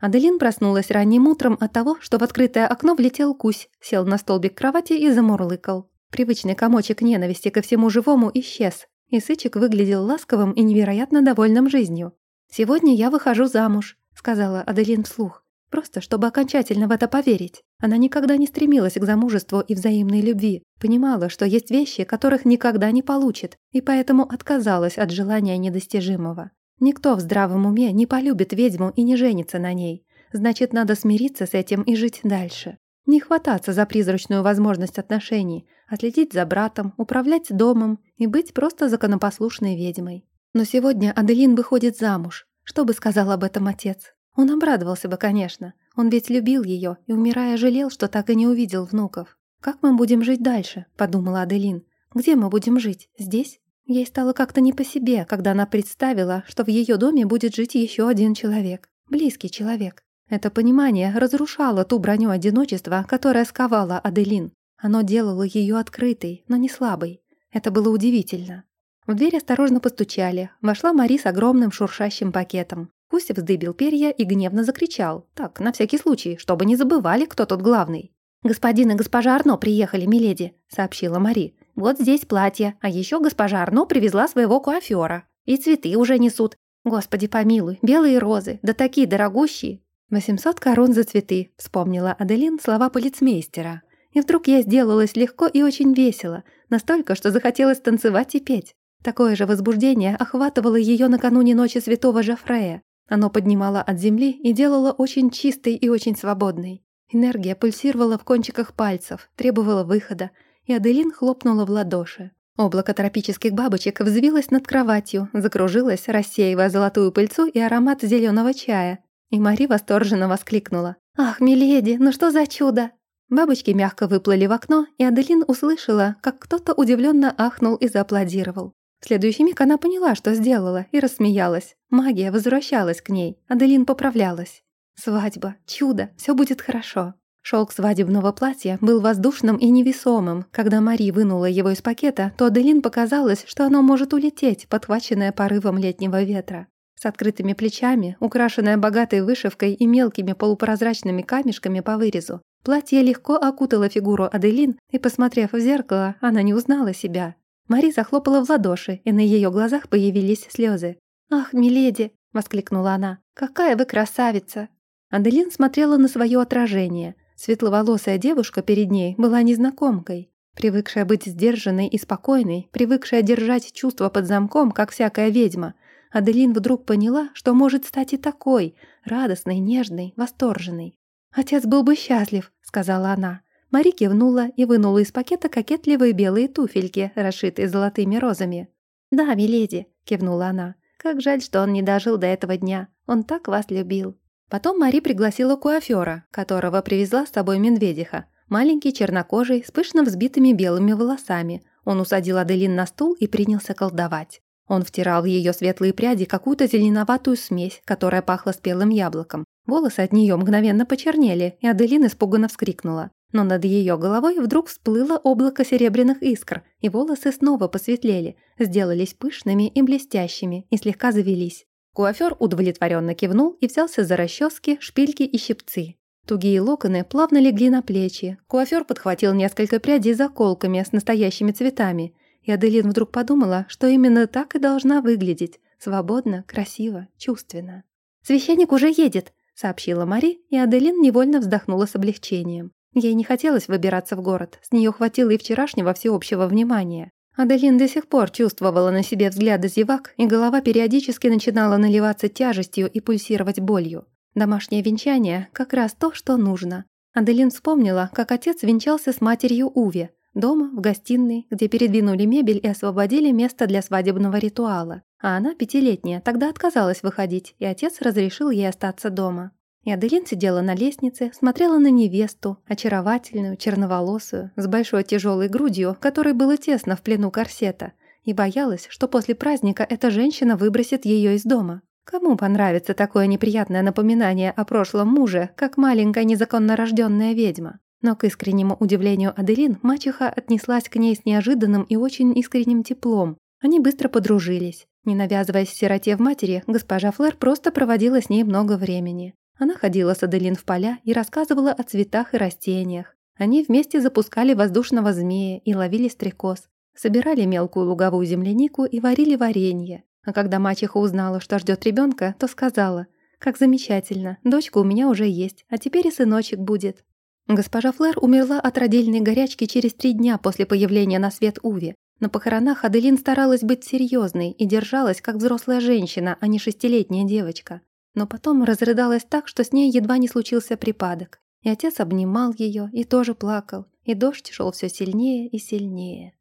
Аделин проснулась ранним утром от того, что в открытое окно влетел кусь, сел на столбик кровати и замурлыкал. Привычный комочек ненависти ко всему живому исчез, и Сычек выглядел ласковым и невероятно довольным жизнью. «Сегодня я выхожу замуж», — сказала Аделин вслух. Просто чтобы окончательно в это поверить. Она никогда не стремилась к замужеству и взаимной любви. Понимала, что есть вещи, которых никогда не получит, и поэтому отказалась от желания недостижимого. Никто в здравом уме не полюбит ведьму и не женится на ней. Значит, надо смириться с этим и жить дальше. Не хвататься за призрачную возможность отношений, отследить за братом, управлять домом и быть просто законопослушной ведьмой. Но сегодня Аделин выходит замуж. Что бы сказал об этом отец? Он обрадовался бы, конечно. Он ведь любил ее и, умирая, жалел, что так и не увидел внуков. «Как мы будем жить дальше?» – подумала Аделин. «Где мы будем жить? Здесь?» Ей стало как-то не по себе, когда она представила, что в ее доме будет жить еще один человек. Близкий человек. Это понимание разрушало ту броню одиночества, которая сковала Аделин. Оно делало ее открытой, но не слабой. Это было удивительно. В дверь осторожно постучали. Вошла Мари с огромным шуршащим пакетом. Куся вздыбил перья и гневно закричал. Так, на всякий случай, чтобы не забывали, кто тут главный. «Господин и госпожа Арно приехали, миледи», — сообщила Мари. «Вот здесь платье, а еще госпожа Арно привезла своего куафера. И цветы уже несут. Господи помилуй, белые розы, да такие дорогущие». «Восемьсот корон за цветы», — вспомнила Аделин слова полицмейстера. И вдруг я сделалась легко и очень весело, настолько, что захотелось танцевать и петь. Такое же возбуждение охватывало ее накануне ночи святого Жофрея. Оно поднимало от земли и делало очень чистой и очень свободной. Энергия пульсировала в кончиках пальцев, требовала выхода, и Аделин хлопнула в ладоши. Облако тропических бабочек взвилось над кроватью, закружилось, рассеивая золотую пыльцу и аромат зеленого чая. И Мари восторженно воскликнула. «Ах, миледи, ну что за чудо!» Бабочки мягко выплыли в окно, и Аделин услышала, как кто-то удивленно ахнул и зааплодировал. В следующий миг она поняла, что сделала, и рассмеялась. Магия возвращалась к ней, Аделин поправлялась. Свадьба, чудо, все будет хорошо. Шелк свадебного платья был воздушным и невесомым. Когда Мари вынула его из пакета, то Аделин показалось, что оно может улететь, подхваченное порывом летнего ветра. С открытыми плечами, украшенное богатой вышивкой и мелкими полупрозрачными камешками по вырезу, платье легко окутало фигуру Аделин, и, посмотрев в зеркало, она не узнала себя. Мари захлопала в ладоши, и на ее глазах появились слезы. «Ах, миледи!» воскликнула она. «Какая вы красавица!» Аделин смотрела на свое отражение. Светловолосая девушка перед ней была незнакомкой. Привыкшая быть сдержанной и спокойной, привыкшая держать чувства под замком, как всякая ведьма, Аделин вдруг поняла, что может стать и такой, радостной, нежной, восторженной. «Отец был бы счастлив», — сказала она. Мари кивнула и вынула из пакета кокетливые белые туфельки, расшитые золотыми розами. «Да, миледи», — кивнула она. «Как жаль, что он не дожил до этого дня. Он так вас любил». Потом Мари пригласила куафера, которого привезла с собой медведиха. Маленький, чернокожий, с пышно взбитыми белыми волосами. Он усадил Аделин на стул и принялся колдовать. Он втирал в ее светлые пряди какую-то зеленоватую смесь, которая пахла спелым яблоком. Волосы от нее мгновенно почернели, и Аделин испуганно вскрикнула. Но над ее головой вдруг всплыло облако серебряных искр, и волосы снова посветлели, сделались пышными и блестящими, и слегка завелись. Куафер удовлетворенно кивнул и взялся за расчески, шпильки и щипцы. Тугие локоны плавно легли на плечи. Куафер подхватил несколько прядей заколками с настоящими цветами, и Аделин вдруг подумала, что именно так и должна выглядеть. Свободно, красиво, чувственно. «Священник уже едет», — сообщила Мари, и Аделин невольно вздохнула с облегчением. Ей не хотелось выбираться в город, с нее хватило и вчерашнего всеобщего внимания. Аделин до сих пор чувствовала на себе взгляды зевак, и голова периодически начинала наливаться тяжестью и пульсировать болью. Домашнее венчание — как раз то, что нужно. Аделин вспомнила, как отец венчался с матерью Уве, Дома, в гостиной, где передвинули мебель и освободили место для свадебного ритуала. А она, пятилетняя, тогда отказалась выходить, и отец разрешил ей остаться дома. И Аделин сидела на лестнице, смотрела на невесту, очаровательную, черноволосую, с большой тяжелой грудью, которой было тесно в плену корсета, и боялась, что после праздника эта женщина выбросит ее из дома. Кому понравится такое неприятное напоминание о прошлом муже, как маленькая незаконно рожденная ведьма? Но к искреннему удивлению Аделин мачеха отнеслась к ней с неожиданным и очень искренним теплом. Они быстро подружились. Не навязываясь сироте в матери, госпожа Флэр просто проводила с ней много времени. Она ходила с Аделин в поля и рассказывала о цветах и растениях. Они вместе запускали воздушного змея и ловили стрекоз. Собирали мелкую луговую землянику и варили варенье. А когда мачеха узнала, что ждет ребенка, то сказала, «Как замечательно, дочка у меня уже есть, а теперь и сыночек будет». Госпожа Флэр умерла от родильной горячки через три дня после появления на свет Уви. На похоронах Аделин старалась быть серьезной и держалась как взрослая женщина, а не шестилетняя девочка. Но потом разрыдалась так, что с ней едва не случился припадок. И отец обнимал ее и тоже плакал, и дождь шел все сильнее и сильнее.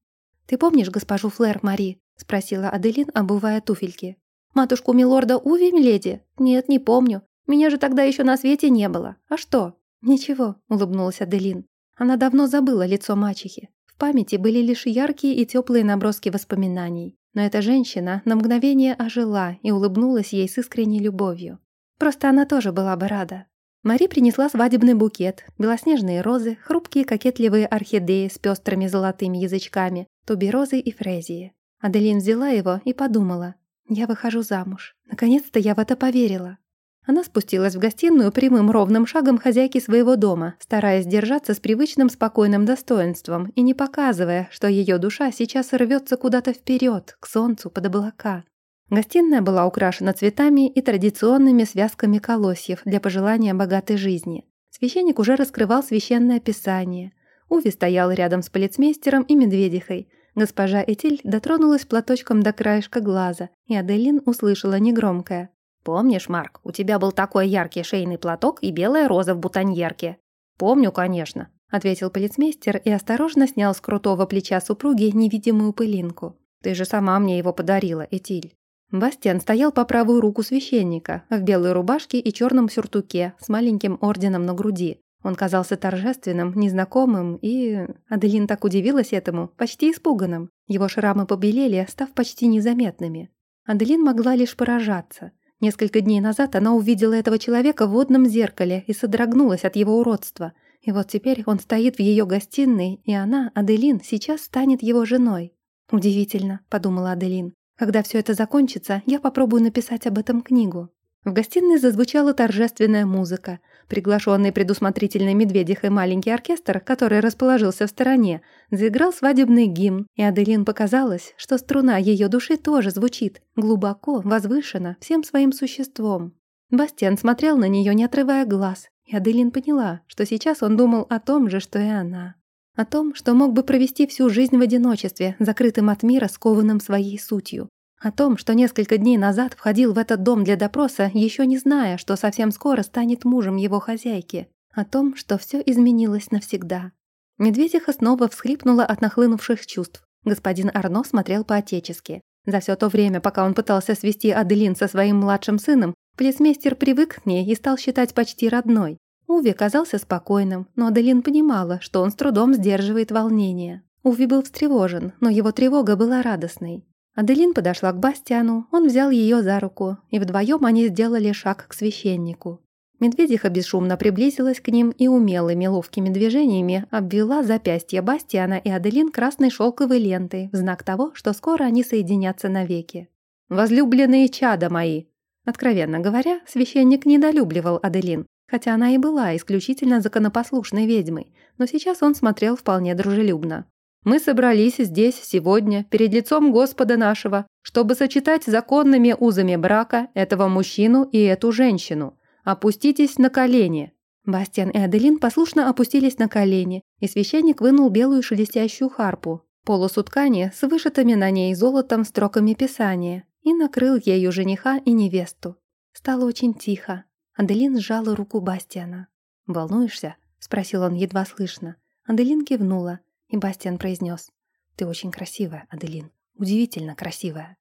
«Ты помнишь госпожу Флэр, Мари?» — спросила Аделин, обувая туфельки. «Матушку милорда Уви, миледи? Нет, не помню. Меня же тогда еще на свете не было. А что?» «Ничего», — улыбнулась Аделин. Она давно забыла лицо мачехи. В памяти были лишь яркие и теплые наброски воспоминаний. Но эта женщина на мгновение ожила и улыбнулась ей с искренней любовью. Просто она тоже была бы рада. Мари принесла свадебный букет, белоснежные розы, хрупкие кокетливые орхидеи с пестрыми золотыми язычками, туберозы и фрезии. Аделин взяла его и подумала. «Я выхожу замуж. Наконец-то я в это поверила». Она спустилась в гостиную прямым ровным шагом хозяйки своего дома, стараясь держаться с привычным спокойным достоинством и не показывая, что ее душа сейчас рвется куда-то вперед, к солнцу, под облака. Гостиная была украшена цветами и традиционными связками колосьев для пожелания богатой жизни. Священник уже раскрывал священное писание. Уви стоял рядом с полицмейстером и медведихой. Госпожа Этиль дотронулась платочком до краешка глаза, и Аделин услышала негромкое «Помнишь, Марк, у тебя был такой яркий шейный платок и белая роза в бутоньерке?» «Помню, конечно», — ответил полицмейстер и осторожно снял с крутого плеча супруги невидимую пылинку. «Ты же сама мне его подарила, Этиль». Бастиан стоял по правую руку священника, в белой рубашке и черном сюртуке, с маленьким орденом на груди. Он казался торжественным, незнакомым и... Аделин так удивилась этому, почти испуганным. Его шрамы побелели, став почти незаметными. Аделин могла лишь поражаться — Несколько дней назад она увидела этого человека в водном зеркале и содрогнулась от его уродства. И вот теперь он стоит в ее гостиной, и она, Аделин, сейчас станет его женой. «Удивительно», — подумала Аделин. «Когда все это закончится, я попробую написать об этом книгу». В гостиной зазвучала торжественная музыка. Приглашенный предусмотрительной медведихой маленький оркестр, который расположился в стороне, заиграл свадебный гимн, и Аделин показалось, что струна ее души тоже звучит, глубоко, возвышенно, всем своим существом. Бастиан смотрел на нее, не отрывая глаз, и Аделин поняла, что сейчас он думал о том же, что и она. О том, что мог бы провести всю жизнь в одиночестве, закрытым от мира, скованным своей сутью. О том, что несколько дней назад входил в этот дом для допроса, еще не зная, что совсем скоро станет мужем его хозяйки. О том, что все изменилось навсегда. Медведиха снова всхлипнула от нахлынувших чувств. Господин Арно смотрел по-отечески. За все то время, пока он пытался свести Аделин со своим младшим сыном, полицмейстер привык к ней и стал считать почти родной. Уви казался спокойным, но Аделин понимала, что он с трудом сдерживает волнение. Уви был встревожен, но его тревога была радостной. Аделин подошла к Бастиану, он взял ее за руку, и вдвоем они сделали шаг к священнику. Медведиха бесшумно приблизилась к ним и умелыми ловкими движениями обвела запястье Бастиана и Аделин красной шелковой лентой в знак того, что скоро они соединятся навеки. «Возлюбленные чада мои!» Откровенно говоря, священник недолюбливал Аделин, хотя она и была исключительно законопослушной ведьмой, но сейчас он смотрел вполне дружелюбно. Мы собрались здесь сегодня, перед лицом Господа нашего, чтобы сочетать законными узами брака этого мужчину и эту женщину. Опуститесь на колени». Бастиан и Аделин послушно опустились на колени, и священник вынул белую шелестящую харпу, полосу ткани с вышитыми на ней золотом строками писания, и накрыл ею жениха и невесту. Стало очень тихо. Аделин сжала руку Бастиана. «Волнуешься?» – спросил он едва слышно. Аделин кивнула, и Бастиан произнес. «Ты очень красивая, Аделин. Удивительно красивая».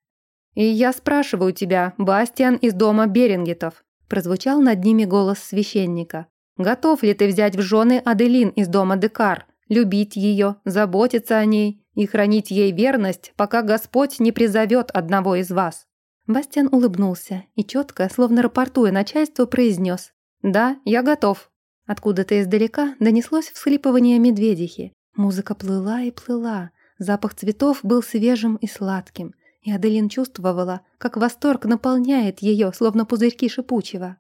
«И я спрашиваю тебя, Бастиан из дома Берингетов», прозвучал над ними голос священника. «Готов ли ты взять в жены Аделин из дома Декар, любить ее, заботиться о ней и хранить ей верность, пока Господь не призовет одного из вас?» Бастиан улыбнулся и четко, словно рапортуя начальству, произнес «Да, я готов». Откуда-то издалека донеслось всхлипывание медведихи, Музыка плыла и плыла, запах цветов был свежим и сладким, и Аделин чувствовала, как восторг наполняет ее, словно пузырьки шипучего.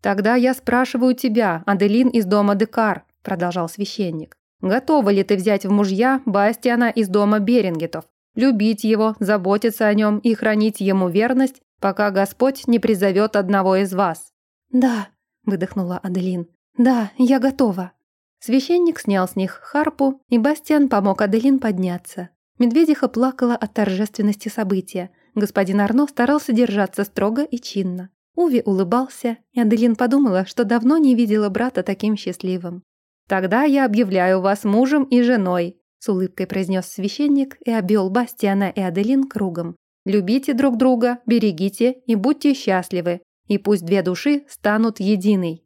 «Тогда я спрашиваю тебя, Аделин из дома Декар», – продолжал священник. «Готова ли ты взять в мужья Бастиана из дома Берингетов, любить его, заботиться о нем и хранить ему верность, пока Господь не призовет одного из вас?» «Да», – выдохнула Аделин. «Да, я готова». Священник снял с них харпу, и Бастиан помог Аделин подняться. Медведиха плакала от торжественности события. Господин Арно старался держаться строго и чинно. Уви улыбался, и Аделин подумала, что давно не видела брата таким счастливым. «Тогда я объявляю вас мужем и женой», с улыбкой произнес священник и обвел Бастиана и Аделин кругом. «Любите друг друга, берегите и будьте счастливы, и пусть две души станут единой».